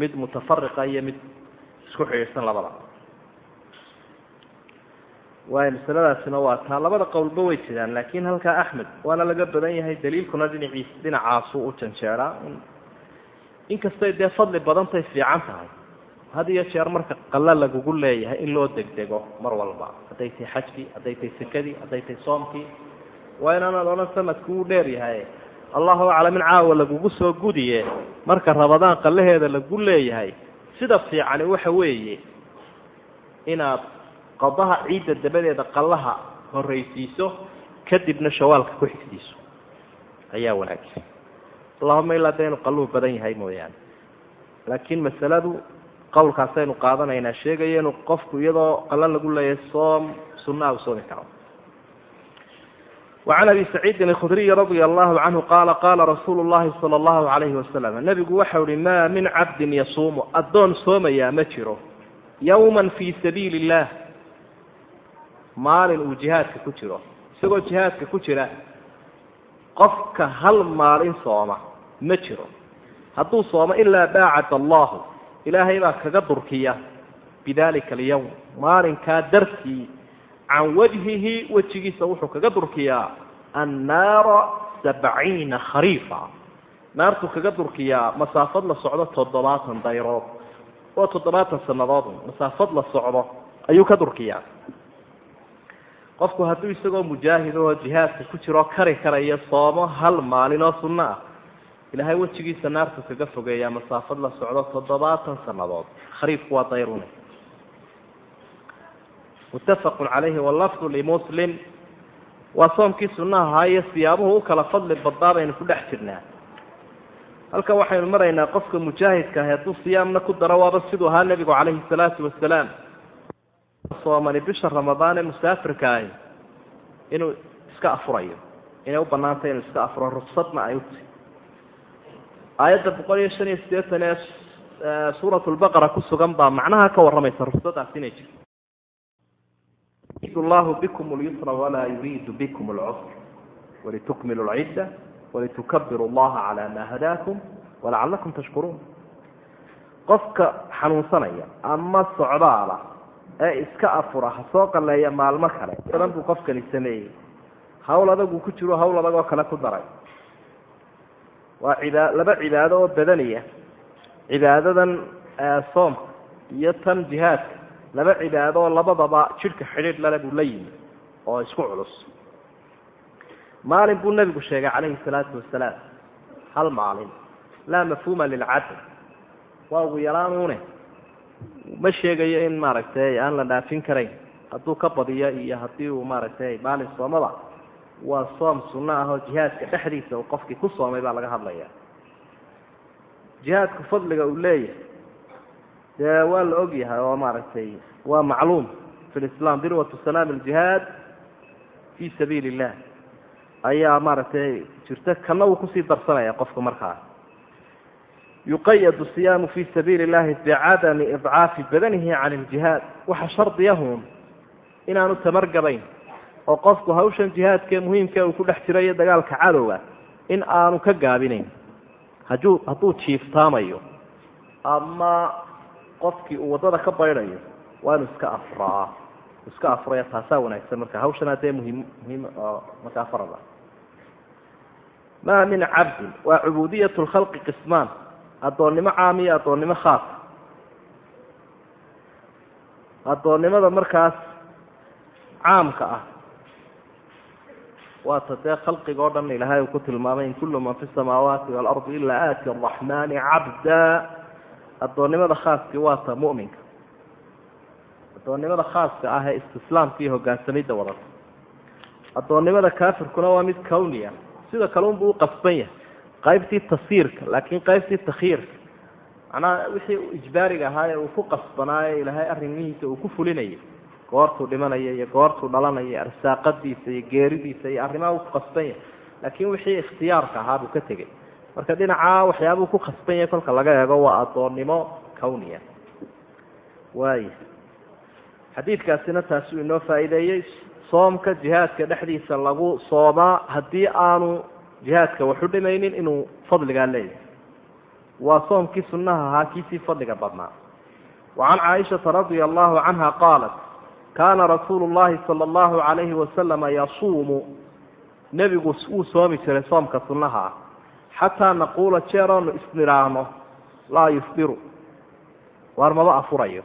mid mutafariqa iyo mid isku xidhiidhsan labada. Waayo masaladaasina waa taa labada qowlba way jiraan laakiin halkaa axmed waana laga badan yahay daliilkuna dhinaciis dhinacaasuu u janjeeraa. Inkastay dee fadli badantay fiican tahay had iyo jeer marka qalla lagugu leeyahay in loo degdego mar walba hadday tahay xajkii hadday tahay sekadii hadday tahay soomkii waa inaanaad odhan sanadku uu dheer yahay. Allahu aclam in caawa lagugu soo gudiye marka rabadaan qallaheeda lagu leeyahay sida fiicani waxa weeye inaad qadaha ciidda dabadeeda qallaha horraysiiso kadibna shawaalka ku xigsiiso ayaa wanaagsan. Allahuma ilaa de inu qalluhu badan yahay mooyaane. Laakiin masaladu qowlkaasaynu qaadanaynaa sheegaya inuu qofku iyadoo allan lagu leeyahay soom sunnaha uu soomi karo wacan abi saciidin alkhudriyi radia allahu canhu qaala qaala rasuulu llahi sala allahu alayhi wasalam nebigu waxau ihi maa min cabdin yasuumu addoon soomayaa ma jiro yowman fii sabiili illaah maalin uu jihaadka ku jiro isagoo jihaadka ku jira qofka hal maalin sooma ma jiro. Hadduu soomo ilaa baacad allahu ilaahay baa kaga durkiya bidalika alyawm maalinkaa dartii can wajhihi wejigiisa wuxuu kaga durkiyaa annaara sabciina khariifa. Naartuu kaga durkiyaa masaafad la socdo toddobaatan dayrood. Oo toddobaatan sannadood masaafad la socdo ayuu ka durkiyaa qofku hadduu isagoo mujaahid oo jihaadka ku jiroo kari karaya soomo hal maalin oo sunno ah ilaahay wejigiisa naartu kaga fogeeyaa masaafad la socdo toddobaatan sannadood. Khariifku waa dayrune muttafaqun calayhi walafdu limuslim waa soomkii sunnaha ahaa iyo siyaabuhu u kala fadli badnaa baynu ku dhex jirnaa. Halkan waxaynu maraynaa qofka mujaahidka ahi hadduu siyaamna ku daro waaba siduu ahaa nebigu calayhi salaatu wasalaam. Soomani bisha ramadaan ee musaafirka ahi inuu iska afurayo. Inay u banaantay inuu iska afuro ruksadna ay uti aayadda boqol iyo shan iyo siddeetan ee suurat lbaqara ku sugan baa macnaha ka warramaysa ruksadaas inay jirto. Yuriidu llahu bikum lyusra walaa yuriidu bikum lcusr walitukmilu lcidda walitukabiru llaha cala ma hadaakum walacalakum tashkuruun qofka xanuunsanaya ama socdaala ee iska afura ha soo qaleeya maalmo kale badan buu qofkani sameeyey. Hawl adaguu ku jiro hawl adag oo kale ku daray waa cibaa laba cibaado oo badaniya. Cibaadadan soomka iyo tan jihaadka laba cibaado oo labadaba jidhka xidhiidh lale buu la yimi oo isku culus. Maalin buu nebigu sheegay calayhi salaatu wasalaam. Hal maalin. Laa mafhuuma lilcadl waa ugu yaraanuune ma sheegayo in maaragtay aan la dhaafin karayn. Hadduu ka badiyo iyo haddii uu maaragtay maalin soomada waa soom sunno ah oo jihaadka dhexdiisa uu qofkii ku soomay baa laga hadlaya jihaadku fadliga uu leeyahay dee waa la og yahay oo maaragtay waa macluum fi lislam dirwatu salaam aljihaad fi sabiili illah ayaa maaragtay jirta kana uu ku sii darsanaya qofka markaa. Yuqayadu siyaamu fi sabiili illahi bicadami idcaafi badanihi can iljihaad waxa shardiyahun inaanu tamargabayn oo qofku hawshan jihaadkae muhiimka uu ku dhex jiro iyo dagaalka cadowga in aanu ka gaabinayn. Hadu hadduu jiiftaamayo ama qofkii uu waddada ka baydhayo waa inu iska afraa. Iska afraya taasaa wanaagsan. Marka hawshana dee muhiim muhiim markaa farada maa min cabdin waa cubuudiyat lkhalqi qismaan. Addoonnimo caam iyo addoonnimo khaas. Addoonnimada markaas caamka ah waata dee khalqiga o dhan ilaahay uu ku tilmaamay in kullu man fi samaawaati waalardi ilaa aati araxmani cabda addoonnimada khaaskii waata mu'minka. Addoonnimada khaaska ah ee istislaamka iyo hogaansamidda wadata addoonnimada kaafirkuna waa mid kawniya. Sida kale unbuu uqasban yahay. Qaybtii tasiirka laakiin qaybtii takhiirka. Macnaha wixii ijbaariga ahaa ee uu ku qasbanaayo ilaahay arrimihiisa uu ku fulinayay goortuu dhimanayo iyo goortuu dhalanayo arsaaqadiisa iyo geeridiisa iyo arrimaha uu ku qasban yahay laakiin wixii ikhtiyaarka ahaa buu ka tegey. Marka dhinacaa waxyaabuu ku qasban yahay kolka laga eego waa addoonnimo kawniya. Waaya xadiidkaasina taasi uu inoo faa'iideeyey. Soomka jihaadka dhexdiisa lagu soomaa haddii aanu jihaadka waxu dhimaynin inuu fadligaa leeyahay. Waa soomkii sunnaha ahaa kiisii fadliga badnaa. Wa can caaishata radia allahu canha qaalat kaana rasuulu llahi sala allahu calayhi wasalama yasuumu nebigu wuu soomi jiray soomka sunnaha. ah xataa naquula jeeroonu isnidhaahno laa yufdiru waar maba afurayo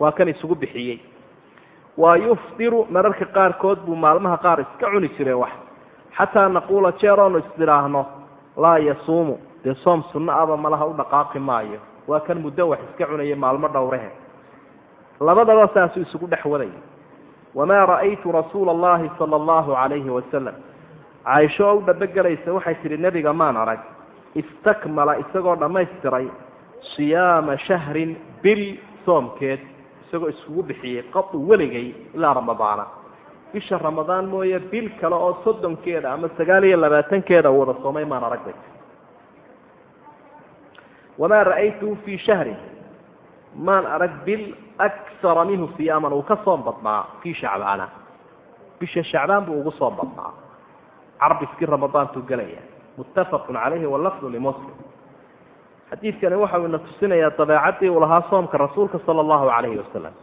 waa kan isugu bixiyey waa yufdiru mararka qaarkood buu maalmaha qaar iska cuni jiray wax xataa naquula jeeroonu isnidhaahno laa yasuumu dee soom sunno aba malaha u dhaqaaqi maayo waa kan muddo wax iska cunaya maalmo dhowrehe labadaba saasuu isugu dhex wadaya wamaa ra'aytu rasuula allahi sala allahu calayhi wasalam caaisho oo u dhabogelaysa waxay tidhi nebiga maan arag. Istakmala isagoo dhammaystiray siyaama shahrin bil soomkeed isagoo iskugu bixiyey qadu weligay ilaa ramadaana bisha ramadaan mooye bil kale oo soddonkeeda ama sagaal iyo labaatankeeda wada soomay maan arag bay wamaa ra'aytuhu fii shahrin maan arag bil akara minhu siyaaman uu ka soom badnaa fii shacbaana bisha shacbaan buu ugu soom badnaa carbiskii ramadaantuu gelaya muttafaqun calayhi walafdu limuslim xadiidkani waxa uu ina tusinayaa dabeecaddii uu lahaa soomka rasuulka sala allahu calayhi wasalam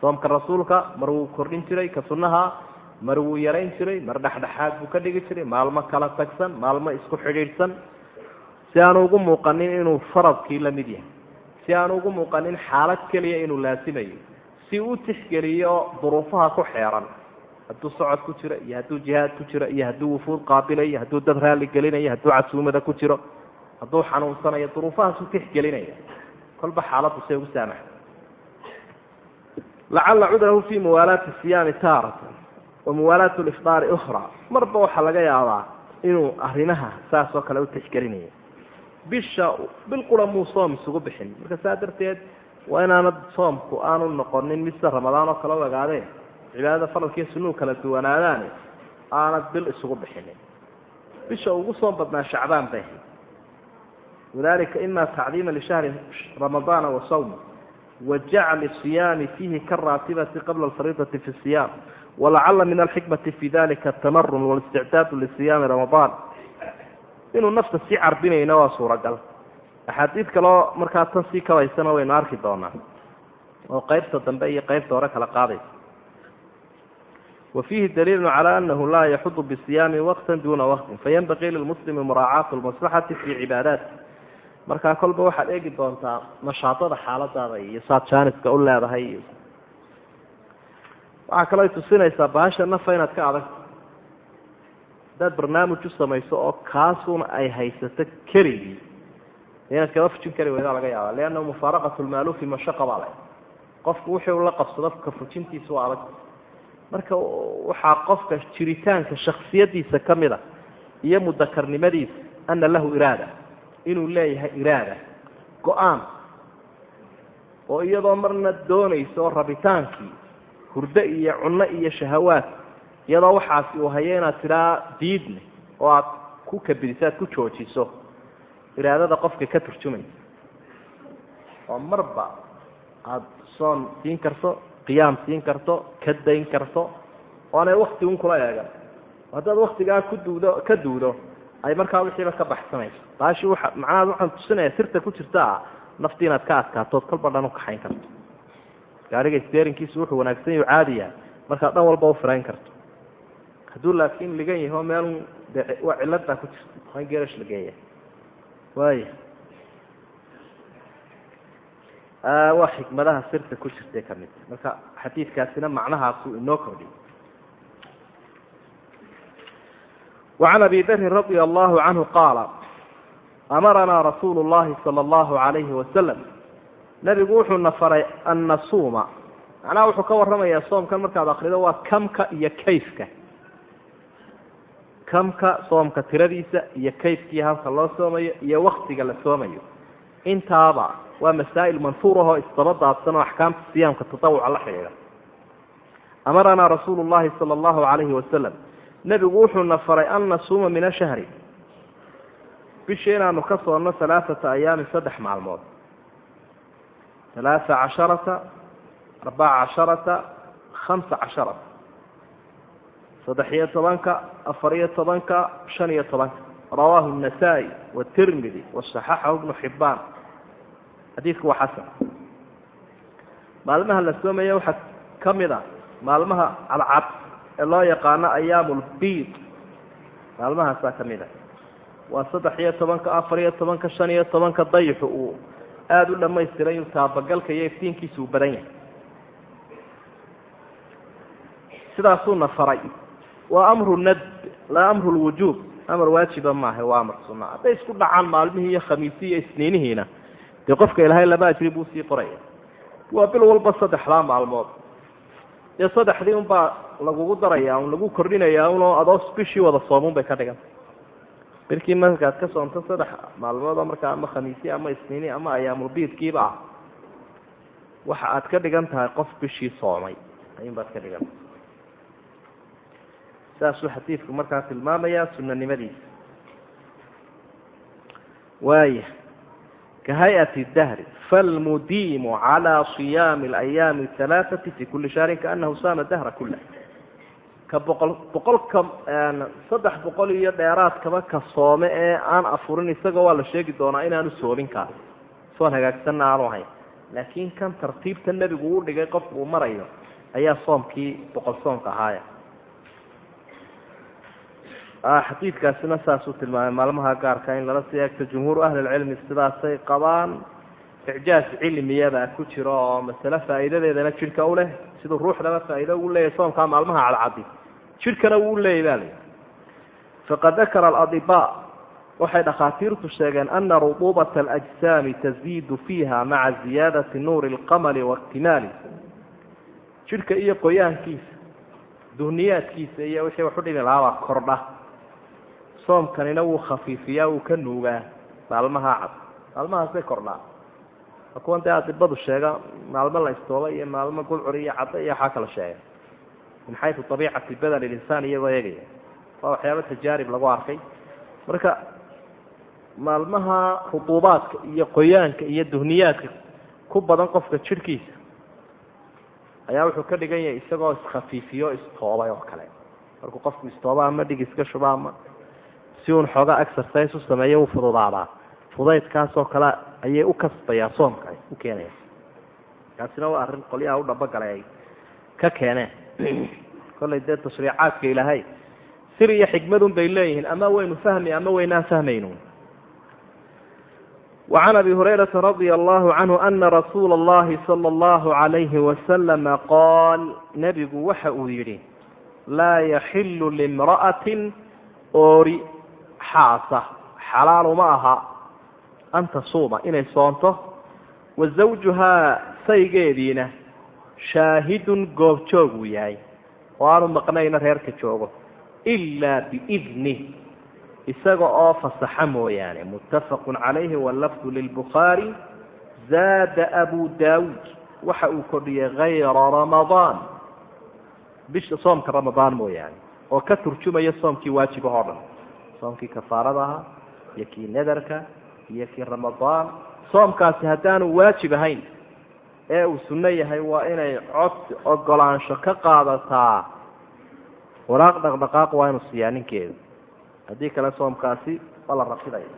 soomka rasuulka mar wuu kordhin jiray ka sunnaha mar wuu yarayn jiray mar dhexdhexaad buu ka dhigi jiray maalmo kala tagsan maalmo isku xidhiidhsan si aanu ugu muuqanin inuu faradkii la mid yahay si aanu ugu muuqanin xaalad keliya inuu laasimayo. Si uu tixgeliyo duruufaha ku xeeran. Hadduu socod ku jiro iyo hadduu jihaad ku jiro iyo hadduu wufuud qaabilayo hadduu dad raalli gelinayo hadduu casuumada ku jiro hadduu xanuunsanayo duruufahaasuu tixgelinaya kolba xaaladdu say ugu saamaxda lacala cudrahu fi muwaalaati siyaami taaratan wa muwaalaat lifdaari ukhra marba waxaa laga yaabaa inuu arrimaha saas oo kale u tixgelinayo bisha bil qura muu soom isugu bixin. Marka saa darteed waa inaanad soomku aanu noqonin mid sida ramadaan oo kale ogaadee cibaadada faralkiiyo sunuu kala duwanaadaane aanad bil isugu bixinin. Bisha ugu soo badnaa shacbaan bay ahayd. Wadalika ima tacdiima lishahri ramadaana wa sawma wa jacli siyaami fiihi karaatibati qabla alfariidati fi siyaam walacala min alxikmati fi dalika atamarun walisticdaadu lisiyaami ramadaan inuu nafta sii carbinayna waa suuragal. Axaadiid kaleo markaa tan sii kabaysana waynu arki doonaa. Oo qaybta dambe iyo qaybta hore kala qaadaysa. Wa fiihi daliilu calى anahu laa yaxudu bisiyaami waqta duna waqtin fayanbaqii lilmuslimi muraacaatu lmaslaxati fii cibaadaati. Markaa kolba waxaad eegi doontaa nashaadada xaaladaada iyo saad jaaniska u leedahay. Iyo waxaa kaloo tusinaysaa bahasha nafa inaad ka adag haddaad barnaamij u samayso oo kaasuna ay haysato keligii. Inaad kaba fujin kari weydaa laga yaaba liannahu mufaaraqat lmaalufi mashaqa baa le qofku wixii ula qabsado ka fujintiisa waa adag. Marka waxaa qofka jiritaanka shaksiyadiisa ka mid a iyo mudakarnimadiisa ana lahu iraada. Inuu leeyahay iraada go'aan oo iyadoo marna doonayso oo rabitaankii hurdo iyo cunno iyo shahawaad iyadoo waxaasi uu hayo inaad tidhaa diidne oo aad ku kabidiso aad ku joojiso iraadada qofka ka turjumaysa. Oo marba aada soon siin karto qiyaam siin karto ka dayn karto oonay wakti un kula eegan. Haddaad waktigaa ku duudo ka duudo ay markaa wixiiba ka baxsanayso baashi waa macnaha waxaan tusinaya sirta ku jirta ah nafti inaad ka adkaatood kolba dhan ukaxayn karto. Gaariga steerinkiisu wuxuu wanaagsan yahu caadiya. Markaad dhan walba ufirayn karto hadduu laakiin ligan yaho meel de waa ciladaa ku jirta waa in geerash la geeya waaya waa xikmadaha sirta ku jirtay ka mid marka xadiidkaasina macnahaasuu inoo kordhiyay وعن أبي dri رضي الله عنه قاaل أمرnaa رsuuل اللhi صلى الله عليه وسلم نبgu wuxuuna faray أن نصuuma مaعnaha wuxuu ka waramaya soomkan markaad akrido waa kamka iyo kayfka kamka soomka tiradiisa iyo kaydkiiyo halka loo soomayo iyo waktiga la soomayo. Intaaba waa masaa'il manfuur ahoo isdaba daadsan oo axkaamta siyaamka tatawuca la xidhiidha. Amaranaa rasuulu llahi sala allahu calayhi wasalam nebigu wuxuuna faray an nasuuma min ashahri bisha inaanu ka soonno alaaata ayaami saddex maalmood. Alaaa casharata arbaca casharata hamsa casharata saddex-iyo tobanka afar-iyo tobanka shan iyo tobanka. Rawaahu الnasaa-i watirmidi wasaxaxahu bnu xibaan xadiidku waa xasan. Maalmaha la soomaya waxaa ka mid a maalmaha cadcad ee loo yaqaano ayaamu lbiid maalmahaasaa ka mid a. Waa saddex iyo tobanka afar iyo tobanka shan iyo tobanka dayixu uu aada u dhamaystiray taabagalka iyo iftiinkiisa uu badan yahay waa amru nadb laa amru lwujuub amar waajiba maaha waa amar sunna hadday isku dhacaan maalmihii iyo khamiisii iyo isniinihiina dee qofka ilaahay laba ajri buu sii qoraya waa bil walba saddexdaa maalmood. Dee saddexdii unbaa lagugu daraya un lagu kordhinayaa unoo adoo bishii wada soomun bay ka dhiganta bilkii markaad ka soonto saddex maalmoodoo markaa ama khamiisi ama isniini ama ayaamulbiidkiiba ah waxa aad ka dhigan tahay qof bishii soomay. Ayun baad ka dhigantahay saasuu xadiidku markaa tilmaamayaa sunanimadiisa waaya ka hay'ati dahri falmudiimu calaa siyaami alayaami alaaati fi kulli shahrin kaanahu saama dahra kulla ka boqol boqolka saddex boqol iyo dheeraadkaba ka soome ee aan afurin isagoo waa la sheegi doonaa inaanu soomin kaas soon hagaagsanna aanu ahayn laakiin kan tartiibta nebigu uu dhigay qofku uu marayo ayaa soomkii boqol soonka ahaaya xadiidkaasina saasuu tilmaamay. Maalmaha gaarka in lala sii egto jumhuuru ahli lcilmi sidaasay qabaan icjaaz cilmiyabaa ku jira oo masale faa'iidadeedana jidhka u leh siduu ruuxdaba faa'iido ugu leeyahay soomkaa maalmaha cadcadi jidhkana wuu leeyahy ba layihi faqad dakara aladibaa waxay dhakhaatiirtu sheegeen ana rubuubata alajsaami taziidu fiiha maca ziyaadati nuuri alqamali waiktimaali jidhka iyo qoyaankiisa duhniyaadkiisa iyo wixii wax u dhimi lahaabaa kordha soomkanina wuu khafiifiyaa wuu ka nuugaa. Maalmaha cad. Maalmahaasay kordhaa kuwan dee adibadu sheega maalmo la istooba iyo maalmo gulcur iyo cadda iyo waxaa kala sheega min xayu abiicati badan ilinsaan iyagoo eegaya. Waa waxyaaba tajaarib lagu arkay. Marka maalmaha rutuubaadka iyo qoyaanka iyo duhniyaadka ku badan qofka jidhkiisa ayaa wuxuu ka dhigan yahay isagoo iskhafiifiyo istoobay oo kale. Markuu qofku istooba ama dhig iska shuba ama si uun xoogaa exercise u sameeyo u fududaadaa fudaydkaasoo kale ayay u kasbayaa soomka ay u keenayaan kaasina waa arrin qolyaha u dhabogalay ay ka keeneen kollay dee tashriicaadka ilaahay sir iyo xikmadun bay leeyihiin ama waynu fahmi ama waynaan fahmaynu وعن أبي هريرة رضي الله عنه أن رsuuل اللhi صلى الله عليه وسلم قال نبgu waxa uu yihi lاa يحل لامرأة oori xaasa xalaal uma aha. An tasuuma inay soonto wa zawjuhaa saygeediina shaahidun goobjoog uu yahay. Oo aanu maqnayna reerka joogo. Ilaa biidni isaga oo fasaxa mooyaane. Muttafaqu calayhi walafdu lilbukhaari zaada abu daawuud waxa uu kordhiyey hayra ramadaan. Bisha soomka ramadaan mooyaane oo ka turjumaya soomkii waajiba oo dhan soomkii kafaarada ahaa iyo kii nadarka iyo kii ramadaan. Soomkaasi haddaanu waajib ahayn ee uu sunno yahay waa inay codsi ogolaansho ka qaadataa waraaq dhaqdhaqaaq waa inuu siiyaa ninkeedu. Haddii kale soomkaasi waa la rafidaya.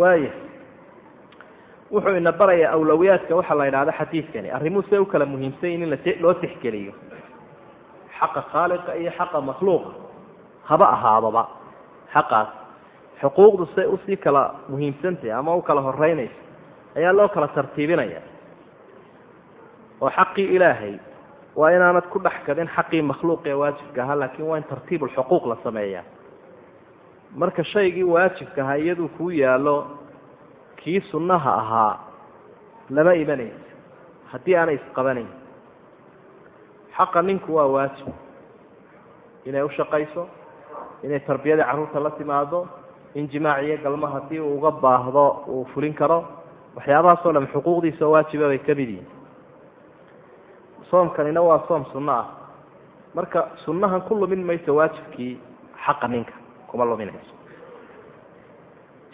Waaya wuxuu ina barayaa awlawiyaadka waxaa la idhahda xadiidkani. Arrimuhu siday u kala muhiimsan yihiin in loo tixgeliyo. Xaqa khaaliqa iyo xaqa makhluuqa haba ahaadaba xaqaas xuquuqdu siday u sii kala muhiimsantahay ama u kala horeynaysa ayaa loo kala tartiibinaya. Oo xaqii ilaahay waa inaanad ku dhex gadin xaqii makhluuq ee waajibka ahaa laakiin waa in tartiib ulxuquuq la sameeyaa. Marka shaygii waajibka ahaa iyaduu kuu yaallo kii sunnaha ahaa lama imanayso haddii aanay isqabanayn xaqa ninku waa waajib. Inay ushaqayso inay tarbiyadii carruurta la timaado in jimaac iyo galmo haddii uu uga baahdo uu fulin karo waxyaabahaasoo dham xuquuqdiisa waajiba bay ka mid yihiin soomkanina waa soom sunno ah. Marka sunnahan ku lumin mayso waajibkii xaqa ninka kuma luminayso.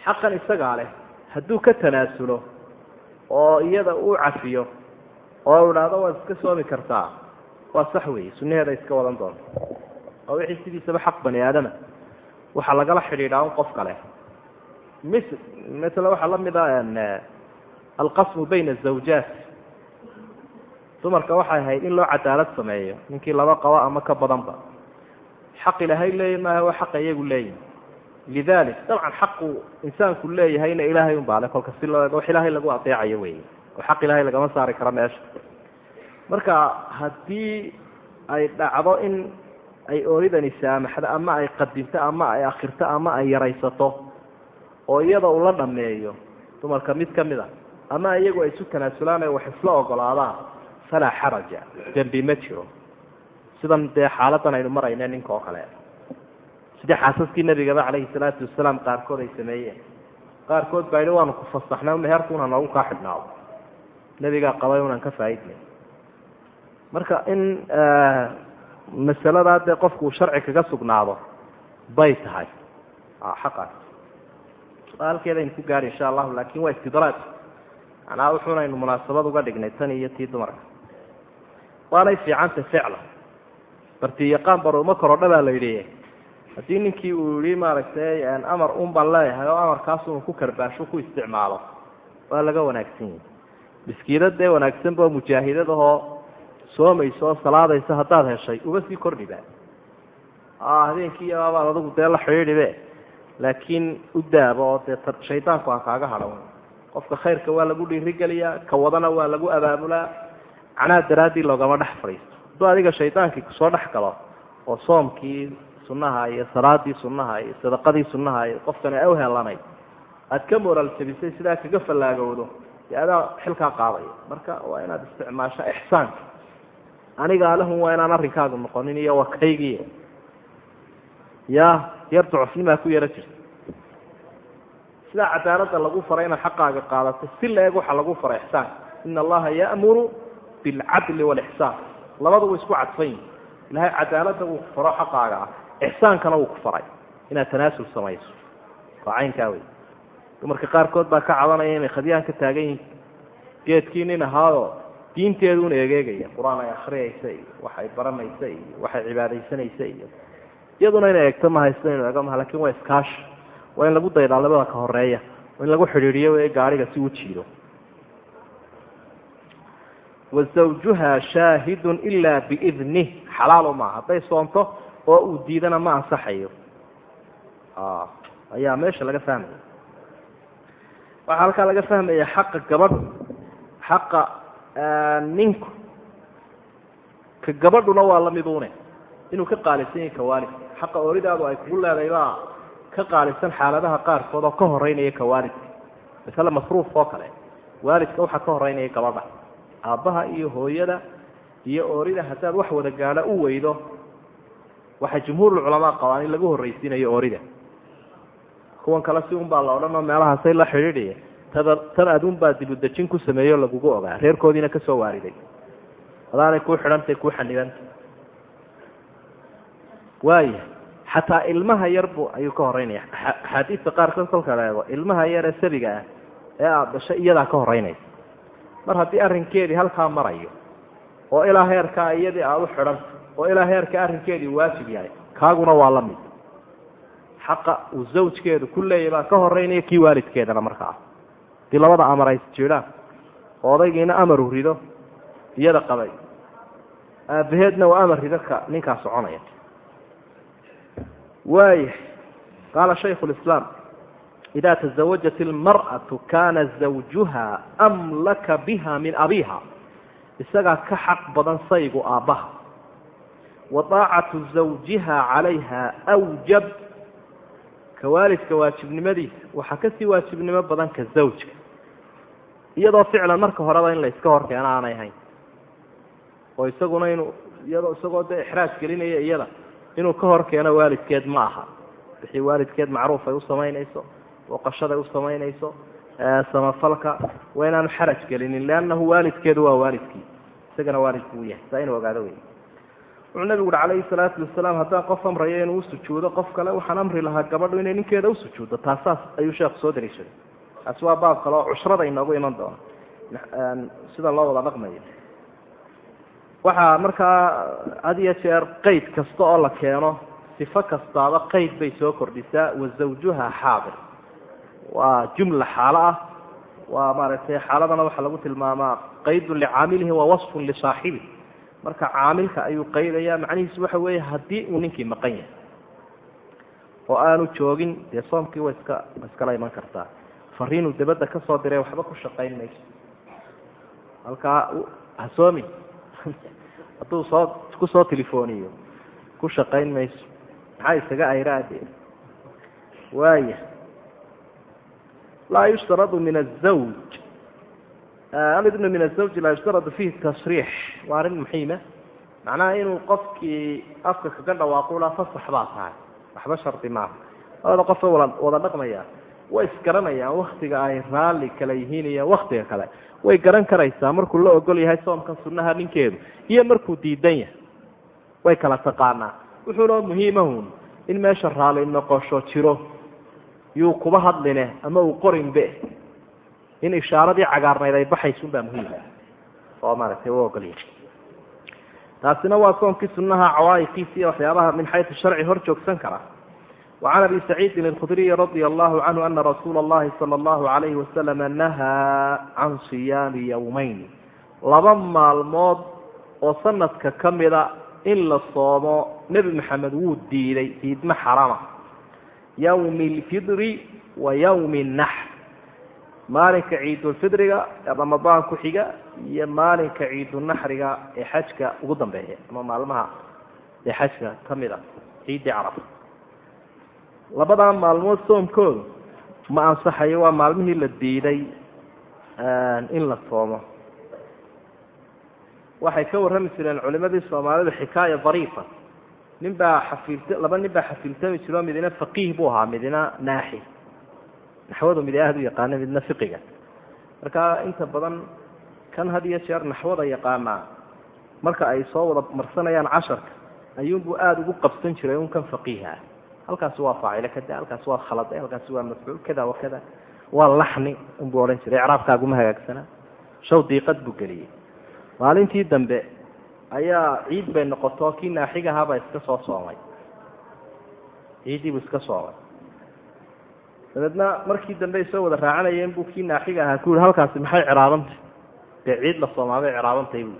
Xaqan isagaa leh hadduu ka tanaasulo oo iyada uu cafiyo oo idhaahdo waad iska soomi kartaa. Waa sax weeye sunnaheeda iska wadan doonta oo wixii sidiisaba xaq bani aadama. Waxaa lagala xidhiidhaa un qof kale. Mis masala waxaa la mid a alqasmu bayna azawjaat dumarka waxay ahayd in loo cadaalad sameeyo ninkii laba qabo ama ka badanba. Xaq ilaahay leeyahy maaha waa xaqa iyagu leeyihi lidalik dabcan xaqu insaanku leeyahayna ilaahay un baale kolka si wax ilaahay lagu adeecayo wey oo xaq ilaahay lagama saari karo meesha. Marka haddii ay dhacdo in ay oonidani saamaxdo ama ay qadinto ama ay akhirto ama ay yaraysato oo iyada uu la dhameeyo dumarka mid ka mid a ama iyagu ay isu tanaasulaan ay wax isla ogolaadaan falaa xaraja dembi ma jiro. Sidan dee xaaladan aynu marayne ninka oo kale. Sidii xaasaskii nabigaba calayhi salaatu wasalaam qaarkood ay sameeyeen? Qaarkood baa yidhi waanu ku fasaxnay meherkuuna noogu kaa xidhnaado nebigaa qabay unaan ka faaidnay marka in masaladaa dee qofku uu sharci kaga sugnaado bay tahay. Xaqaas halkeedaynu ku gaari insha allahu laakin waa istidraaj. Macnaha wuxuunaynu munaasabad uga dhignay tan iyo tii dumarka. Waanay fiicantay ficla. Barti yaqaan baruma korodha baa la yidhi. Haddii ninkii uu yihi maaragtay amar un baan leeyahay oo amarkaas unu ku karbaasho ku isticmaalo waa laga wanaagsan yahi miskiida dee wanaagsanba oo mujaahidadahoo soomaysa oo salaadaysa haddaad heshay uba sii kordhiba habeenkii abaad adigu dee la xidhiidhibe. Laakiin u daaba oo dee shaydaanku ha kaaga hadhan qofka khayrka waa lagu dhiirigeliyaa ka wadana waa lagu abaabulaa macnaha daraaddii loogama dhex fadhiisto. Hadduu adiga shaydaankii ku soo dhex galo oo soomkii sunnaha iyo salaadii sunnaha iyo sadaqadii sunnaha iyo qofkani aw helanay aada ka moraal jabisay sidaa kaga fallaagowdo dee adaa xilkaa qaadaya. Marka waa inaad isticmaasho ixsaanka aniga alehun waa inaan arrinkaagu noqonin iyo wakaygii ya yar ducufnimaa ku yaro jirta. Sidaa cadaaladda lagu faray inaad xaqaaga qaadato si la-eg waxaa lagu faray ixsaanka ina allaha ya'muru bilcadli waalixsaan labadu way isku cadfan yihiin ilahay cadaaladda uu ku faro xaqaaga ah ixsaankana uu ku faray. Inaad tanaasul samayso. Waa caynkaa wey dumarka qaarkood baa ka cabanaya inay khadyaan ka taagan yihiin geedkii nin ahaadoo diinteedu un eegeegaya qur'aan ay akriyaysa iyo waxay baranaysa iyo waxay cibaadaysanaysa iyo iyaduna inay eegto ma haysto inu eego maha laakiin waa iskaashi waa in lagu daydaa labada ka horreeya in lagu xidhiidhiyo wey gaariga si u jiido. Wazawjuha shaahidun ilaa biidnih xalaalo maaha hadday soonto oo uu diidana ma ansaxayo. Ayaa meesha laga fahmaya. Waxaa halkaa laga fahmaya xaqa gabadhu xaqa ninku. Ka gabadhuna waa lamidune inuu ka qaalisan yahay kawaalidka xaqa ooridaadu ay kugu leedahay baa ka qaalisan xaaladaha qaarkood oo ka horeynaya kawaalidka masale masruuf oo kale. Waalidka waxaa ka horeynaya gabadha. Aabbaha iyo hooyada iyo oorida haddaad wax wada gaadho u weydo waxay jumhuurulculamaa qabaan in lagu horraysiinayo oorida. Kuwan kale si un baa la odhan oo meelahaasay la xidhiidhaya tan adun baa dibudejin ku sameeyo lagugu ogaa reerkoodiina ka soo waariday. Adaanay kuu xidhantay kuu xanibanta waaya xataa ilmaha yarbu ayuu ka horeynaya axaadiista qaarkood kolka la eego. Ilmaha yar ee sabiga ah ee aada dhashay iyadaa ka horeynaysa mar haddii arrinkeedii halkaa marayo oo ilaa heerkaa iyadii aada u xidhanta oo ilaa heerka arrinkeedii waajib yahay kaaguna waa la mid. Xaqa uu zawjkeedu ku leeyahy baa ka horeynaya kii waalidkeedana markaa haddii labada amar ay jiraan oo odaygiina amaru rido iyada qabay. Aabaheedna waa amar rido ka ninkaa soconaya. Waaya qaala shayku lislaam ida tazawajat ilmar'atu kana zawjuha amlaka biha min abiha isagaa ka xaq badan saygu aabbaha. Wa daacatu zawjiha calayha awjab. Ka waalidka waajibnimadiisa waxaa ka sii waajibnimo badan ka zawjka iyadoo ficlan marka horeba in la iska hor keeno aanay hayn. Oo isaguna inuu iyadoo isagoo dee ixraaj gelinaya iyada inuu ka hor keeno waalidkeed ma aha. Wixii waalidkeed macruuf ay u samaynayso booqashaday u samaynayso samafalka waa inaanu xaraj gelinin liannahu waalidkeedu waa waalidkii. Isagana waalidku u yahay saa inuu ogaado wey wuxuu nabigu uhi calayhi salaatu wasalaam haddaan qof amrayo inuu usujuudo qof kale waxaan amri lahaa gabadhu inay ninkeeda usujuuddo taasaas ayuu sheekhu soo dariishaday taasi waa baab kale oo cushrada inoogu iman doono sida loo wada dhaqmayo waxaa markaa had iyo jeer qeyd kasta oo la keeno sifo kastaaba qeyd bay soo kordhisaa wazawjuha xaadir. Waa jumla xaalo ah. Waa maaragtay xaaladana waxaa lagu tilmaamaa qaydun licaamilihi wa wasfun lisaaxibi. Marka caamilka ayuu qaydaya macnihiisu waxa weeye haddii uu ninkii maqan yahay. Oo aanu joogin dee soomkii wa iska wa iskala iman kartaa fariinuu dabadda ka soo diray waxba ku shaqayn mayso. Halkaa ha soomi. Hadduu soo ku soo telefoniyo ku shaqayn mayso. Maxaa isaga ayraade waaya laa yushtaradu min azawj alidnu min azawji laa yushtaradu fihi tasriix. Waa arrin muxiima macnaha inuu qofkii afka kaga dhawaaqo laa fasax baa tahay. Waxba shardi maaha. Labada qofa wala wada dhaqmayaan way isgaranayaan waktiga ay raalli kala yihiin iyo waktiga kale. Way garan karaysaa markuu la ogol yahay soomkan sunnaha ninkeedu iyo markuu diidan yahay. Way kala taqaanaa. Wuxuuna muhiimahun in meesha raalli noqosho jiro yuu kuba hadline ama uu qorinbe in ishaaradii cagaarnayd ay baxaysunbaa muhiima oo maaragtay u ogolyahay taasina waa soomkii sunnaha cawaa'iqiisa iyo waxyaabaha min xaysu sharci hor joogsan kara وعن أبي سعيد الخdري رضي الله عنه أن رsuuل اللhi صلى الله عليه وسلم نهىa عan صiyaam يومayn laba maalmood oo sanadka kamida in la soomo nebi mxamed wuu diiday diidma xarama yوم الفidr wa yوم النحr maalinka ciidulfidriga ee ramadaan ku xiga iyo maalinka ciidunaxriga ee xajka ugu dambeeya ama maalmaha ee xajka kamida ciidii carab labadaa maalmood soomkoodu ma ansaxayo waa maalmihii la diiday in la soomo waxay ka warrami jireen culimadii soomaalida xikaaya dariifa nin baa xafiilta laba nin baa xafiiltami jiro midina faqiih buu ahaa midina naaxi. Naxwadu mid aada u yaqaana midna fiqiga. Marka inta badan kan had iyo jeer naxwada yaqaanaa marka ay soo wada marsanayaan casharka ayuunbuu aada ugu qabsan jiray un kan faqiiha ah halkaasi waa faacile kada halkaasi waa khalade halkaasi waa mafcuul kada wa waa laxni unbuu odhan jiray icraabkaaguma hagaagsanaa shaw buu geliyey. Maalintii dambe ayaa ciid bay noqoto kii naaxig ahaabaa iska soo soomay. Ciiddiibuu iska soomay. Dabeedna markii dambe ay soo wada raacanayeen buu kii naaxiga ahaa ku halkaasi maxay ciraabantay dee ciid la soomaabay ciraabantay bu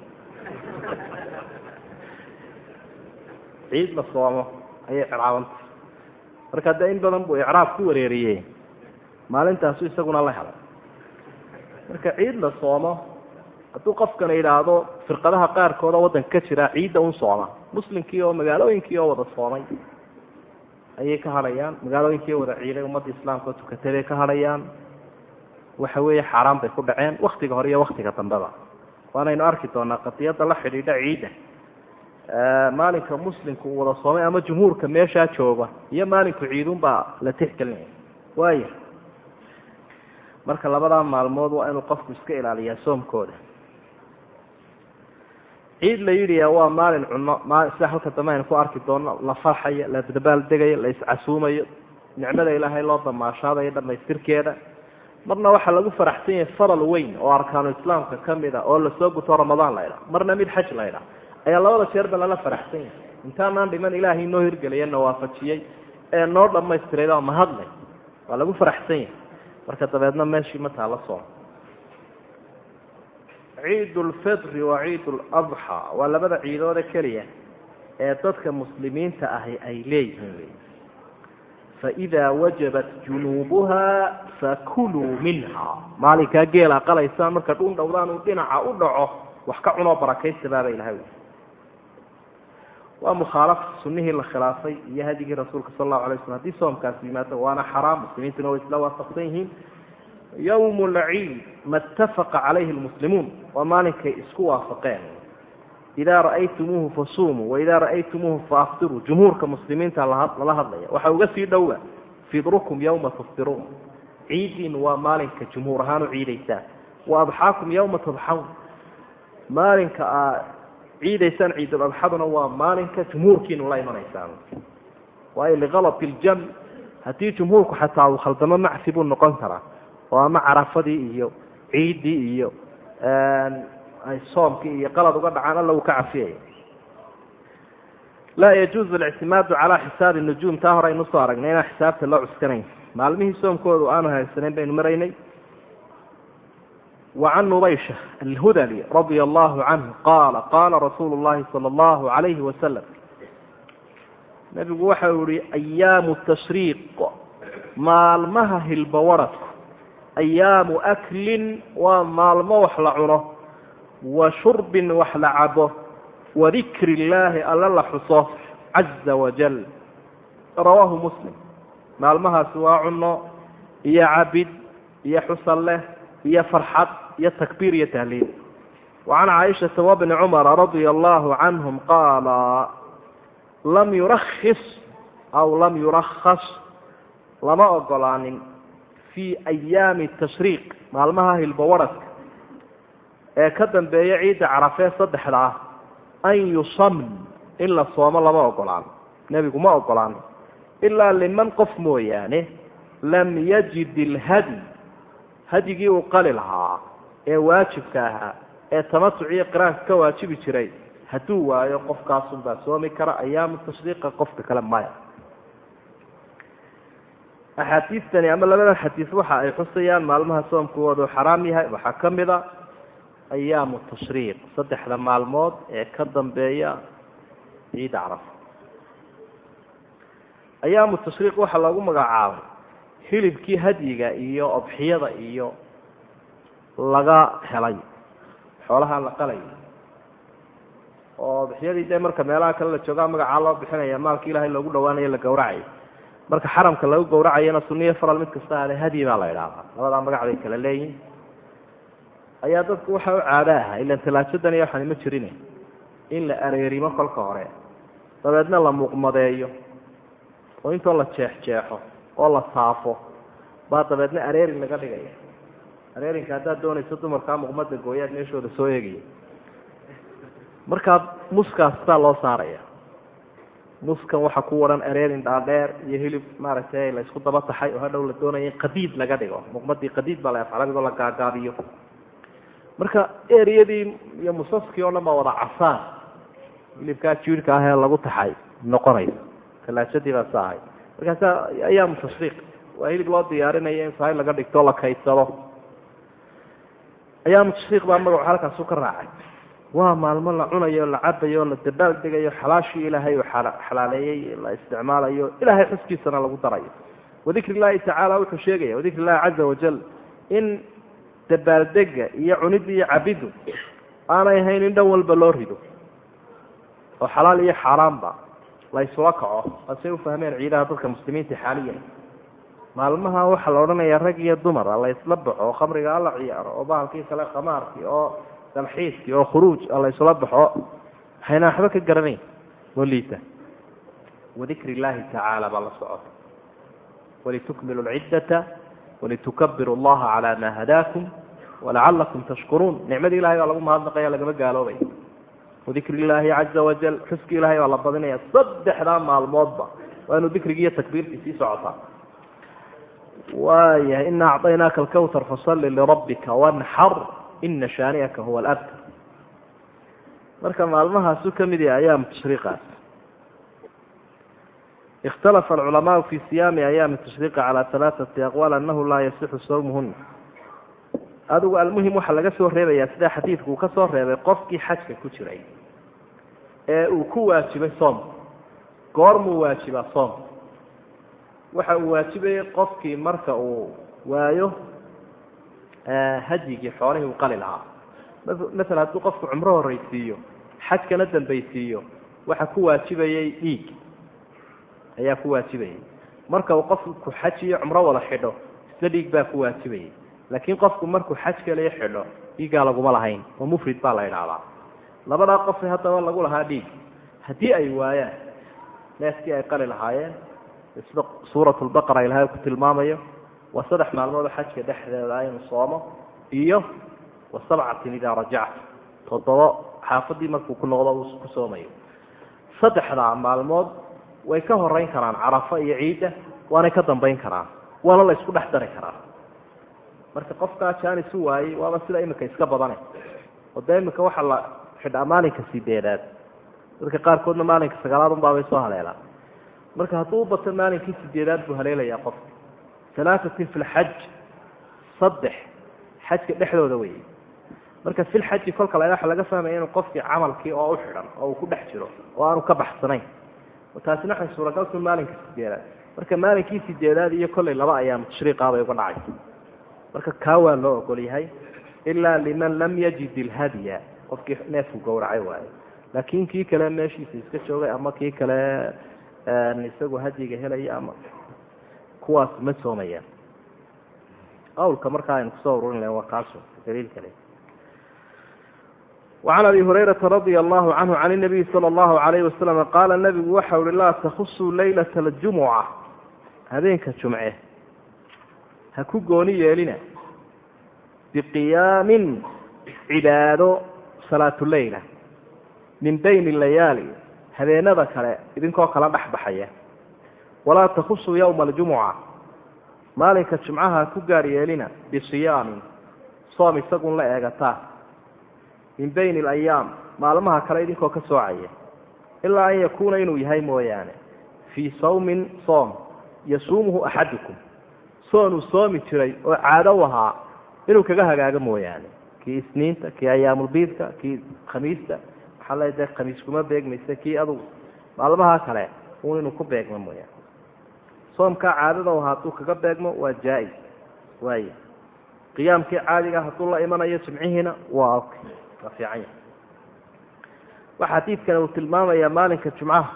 ciid la soomo ayay ciraabantay marka dee in badan buu icraab ku wareeriyey. Maalintaasu isaguna la helay. Marka ciid la soomo hadduu qofkana yidhaahdo firqadaha qaarkooda waddanka ka jira ciidda un sooma. Muslimkii oo magaalooyinkii oo wada soomay ayay ka hadhayaan magaalooyinkii wada ciiday ummadda islaamka oo tukatay bay ka hadhayaan waxa weeye xaaraan bay ku dhaceen waktiga hore iyo waktiga dambeba. Waanaynu arki doonaa qadiyadda la xidhiidha ciidda maalinka muslimku uu wada soomay ama jumhuurka meeshaa jooga iyo maalinku ciidun baa la tixgelinaya waaya marka labadaa maalmood waa inuu qofku iska ilaaliyaa soomkooda. Ciid la yidhiya waa maalin cuno maali sida halka dambe aynu ku arki doono. La farxayo la dabaal degayo la iscasuumayo. Nicmada ilaahay loo damaashaadayo dhamaystirkeeda marna waxaa lagu faraxsan yahay faral weyn oo arkaanu islaamka ka mid a oo la soo guto ramadaan la ydhaha marna mid xaj la ydhaha ayaa labada jeerba lala faraxsan yahay. Intaanaan dhiman ilaahay noo hirgeliyay na waafajiyey ee noo dhamaystiray oo mahadlay waa lagu faraxsan yahay. Marka dabeedna meeshii mataa la sooma ciid lfitri wa ciid ladxa waa labada ciidooda keliya ee dadka muslimiinta ahi ay leeyihiin. Faidaa wajabat junuubuha fakuluu minha. Maalinkaa geela qalaysaan marka dhun dhowdaan uu dhinaca u dhaco wax ka cunoo barakaysabaaba ilahay waa mukhaalafa sunihii la khilaafay iyo hadigii rasuulka sal allahu alay slam haddii soomkaasi yimaado waana xaraam. Muslimiintuna way isla waafaqsan yihiin. Yawm lciid ma itafaqa calayhi lmuslimuun waa maalinkay isku waafaqeen? Idaa ra'aytumuuhu fasuumuu waidaa ra'aytumuuhu faaftiruu jumhuurka muslimiinta lala hadlaya. Waxaa uga sii dhowba fidrukum yawma tuftiruun ciidiinu waa maalinka jumhuur ahaan u ciidaysaan. Wa adxaakum yawma tadxawn maalinka aa ciidaysaan ciiduladxaduna waa maalinka jumhuurkiinu la imanaysaan. Waayo likalati ljam haddii jumhuurku xataa uu khaldamo macsi buu noqon karaa oo ama carafadii iyo ciiddii iyo ay soomkii iyo qalad uga dhacaan alla uu ka cafiyaya laa yajuuzu alictimaadu calaa xisaabi nujuum taa hore aynu u soo aragnay inaan xisaabta loo cuskanayn. Maalmihii soomkoodu aanu haysanayn baynu maraynay wacan nubaysha alhudali radia allahu canhu qaala qaala rasuulu llahi sala allahu alayhi wasalam nabigu waxa uu yihi ayaamu tashriiq maalmaha hilbawaradku ayaamu aklin waa maalmo wax la cuno wa shurbin wax la cabo wadikri illaahi alla la xuso caza wajal rawaahu muslim maalmahaasi waa cuno iyo cabid iyo xusalleh iyo farxad iyo takbiir iyo tahliil. Wacan caaishata wabni cumara radia allahu canhum qaala lam yurakis aw lam yurakas lama ogolaanin fii ayaami tashriiq maalmaha hilbawaradka ee ka dambeeya ciidda carafee saddexda ah an yusam in la soomo lama ogolaan nebigu ma ogolaan ilaa liman qof mooyaane lam yajid ilhadi hadigii uu qali lahaa ee waajibka ahaa ee tamasuc iyo qiraanka ka waajibi jiray hadduu waayo qofkaasunbaa soomi kara ayaamu tashriiqa qofka kale maya. Axaadiistani ama labadan xadiis waxa ay xusayaan maalmaha soomkoodu xaraam yahay waxaa ka mid a ayaamu tashriiq saddexda maalmood ee ka dambeeya ciidda carafa. Ayaamu tashriiq waxaa loogu magacaabay hilibkii hadyiga iyo odxiyada iyo laga helay xoolaha la qalay. Oo odxiyadii dee marka meelaha kale la joogaa magacaa loo bixinaya maalka ilaahay loogu dhawaanayo la gawracayo marka xaramka lagu gawracayana suniyo faral mid kasta ale hadyi baa la idhaahdaa labadaa magac bay kala leeyihiin ayaa dadku waxa u caado aha ilan talaajadan iyo waxani ma jirin in la areerimo kolka hore dabeedna la muuqmadeeyo oo intoo la jeexjeexo oo la saafo baa dabeedna areerin laga dhigaya areerinka haddaad doonayso dumarkaa muuqmada gooyaad meeshooda soo eegaya markaa muskaas saa loo saaraya. Muskan waxa ku waran ereerin dhaadheer iyo hilib maaragtay la isku daba taxay oo hadhow la doonaya in qadiid laga dhigo. Muqmadii qadiid baa la afcalabigo la gaagaabiyo. Marka eriyadii iyo musaskii oo dhan baa wada casaan. Hilibkaa jiirhka ah ee lagu taxay noqonaysa. Talaajadii baa sa ahay markaasa ayaamu tashriiq waa hilib loo diyaarinayo in sahay laga dhigto la kaydsado ayaamu tashriiq baa magacu halkaasu ka raacay. Waa maalmo la cunayo la cabayo la dabaal degayo xalaashii ilaahay uu xalaaleeyey la isticmaalayo ilahay xuskiisana lagu darayo. Wadikri llahi tacaala wuxuu sheegaya wadikri llahi caza wajal in dabaaldega iyo cunidda iyo cabiddu aanay ahayn in dhan walba loo rido. Oo xalaal iyo xaaraanba la isula kaco asay ufahmeen ciidaha dadka muslimiinta xaaliyan maalmaha waxaa la odhanayaa rag iyo dumara la isla baxo oo khamriga ala ciyaaro oo bahalkii kale khamaarkii oo dalxiiskii oo khuruuj la isula baxo. Waxayna waxba ka garanayn oo liita wadikri illaahi tacaala baa la socota. Walitukmilu lciddata walitukabiru llaha calaa maa hadaakum walacalakum tashkuruun. Nicmadii ilahay baa lagu mahadnaqaya lagama gaaloobay. Wadikri illaahi caza wajal xuski ilahay baa la badinaya saddexdaa maalmoodba. Waa inuu dikrigii iyo takbiirtii sii socotaa waayahay ina acطaynaaka alkawtar fasalli lirabbika wanxar ina shaani'aka huwa alabtar. Marka maalmahaasu ka mid yahay ayaam tashriiqaas ikhtalafa alculamaau fi siyaami ayaami tashriiqi calaa alaaati aqwaal anahu laa yasixu sawmuhuna adigu almuhim waxaa laga soo reebayaa sida xadiidku uu ka soo reebay qofkii xajka ku jiray ee uu ku waajibay soom. Goormuu waajibaa soom waxa uu waajibayay qofkii marka uu waayo hajigii xoolihii uu qali lahaa. Maala hadduu qofku cumro horreysiiyo xajkana dambaysiiyo waxa ku waajibayay dhiig. Ayaa ku waajibayay. Marka uu qofku xaj iyo cumro wada xidho isna dhiig baa ku waajibayay. Laakiin qofku markuu xaj kaliya xidho dhiiggaa laguma lahayn oo mufrid baa la idhaahdaa labadaa qofe haddaba lagu lahaa dhiig. Haddii ay waayaan neeskii ay qali lahaayeen suurat lbaqara ilahay ku tilmaamayo waa saddex maalmood oo xajka dhexdeeda inuu soomo iyo wa sabcatin idaa rajact toddobo xaafadii markuu ku noqdo uu ku soomayo. Saddexdaa maalmood way ka horeyn karaan carafo iyo ciidda waanay ka dambayn karaan. Waana la dhex dari karaa. Marka qofkaa jaanis u waayey waaba sida imika iska badane. Oo dee imika waxaa la xidhaa maalinka sideedaad dadka qaarkoodna maalinka sagaalaad unbaabay soo haleelaan marka hadduu u bato maalinkii sideedaad buu haleelayaa qofka alaatatin fi lxaj saddex xajka dhexdooda wey marka filxaji kolka waxa laga fahmaya inuu qofkii camalkii oo u xidhan oo uu ku dhex jiro oo aanu ka baxsanayn. Taasina waxay suuragalku maalinka sideedaad marka maalinkii sideedaad iyo kollay laba ayaam tashriiqaabay uga dhacay. Marka kaa waa loo ogol yahay ilaa liman lam yajid ilhadya qofkii neefku gowracay waayo laakiin kii kale meeshiisa iska joogay ama kii kale isagu hadiga helaya ama kuwaas ma soomayaan qawlka markaa aynu kusoo ururin lahen waa kaaso daliil kale وعn abi هurayرaةa radي الlahu canhu can النabiyi slى الlahu عalayه waslm qaala nabigu waxa uhi laa takusuu laylaة اljumuca habeenka jumce ha ku gooni yeelina biqiyaamin cibaado salaatuleyla min bayni layaali habeenada kale idinkoo kala dhex baxaya. Walaa takusuu ywma اljumuca maalinka jumcaha ha ku gaar yeelina bisiyaamin. Soom isagun la eegataa min bayni alayaam maalmaha kale idinkoo ka soocaya ilaa an yakuuna inuu yahay mooyaane. Fii sawmin soom. Yasuumuhu axadukum. Soon uu soomi jiray oo caado u ahaa inuu kaga hagaago mooyaane. Kii isniinta kii ayaamulbiidka kii khamiista waxaa le dee khamiis kuma beegmaysa kii adugu maalmaha kale uun inuu ku beegmo mooyaane soomkaa caadada u hadduu kaga beegmo waa jaa-is waay qiyaamkii caadiga hadduu la imanayo jimcihiina waa ok waa fiican yahay. Waxa xadiidkani uu tilmaamayaa maalinka jumcaha.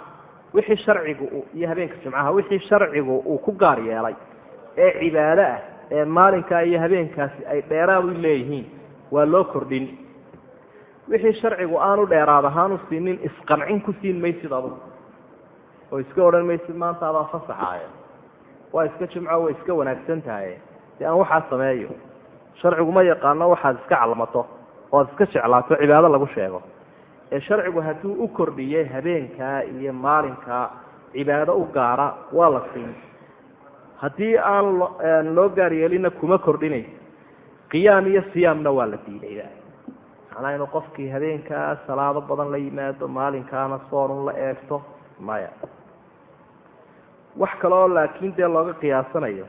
Wixii sharcigu iyo habeenka jumcaha wixii sharcigu uu ku gaar yeelay ee cibaado ah ee maalinkaa iyo habeenkaasi ay dheeraad u leeyihiin waa loo kordhin wixii sharcigu aanu dheeraad ahaan u siinin isqancin ku siin maysid adugu oo iska odhan maysid maanta adaa fasaxaaya waa iska jimco way iska wanaagsan tahay. Si aan waxaa sameeyo sharcigu ma yaqaano waxaad iska calmato oo ad iska jeclaato cibaado lagu sheego. Ee sharcigu hadduu u kordhiyey habeenkaa iyo maalinkaa cibaado u gaara waa la siin. Haddii aan loo gaar yeelina kuma kordhinayso qiyaam iyo siyaamna waa la diidayba macnaa inuu qofkii habeenkaa salaado badan la yimaado maalinkaana soonun la eegto maya. Wax kale oo laakiin dee looga qiyaasanayo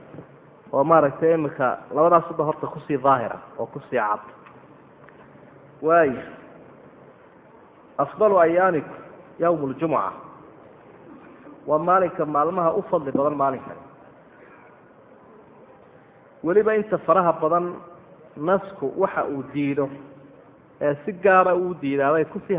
oo maaragtay imika labadaasuba horta ku sii daahira oo ku sii cad. Waayo afdalu ayaamiku yawm ljumuca waa maalinka maalmaha u fadli badan maalinkan weliba inta faraha badan nasku waxa uu diido ee si gaara uu diidaabay ku sii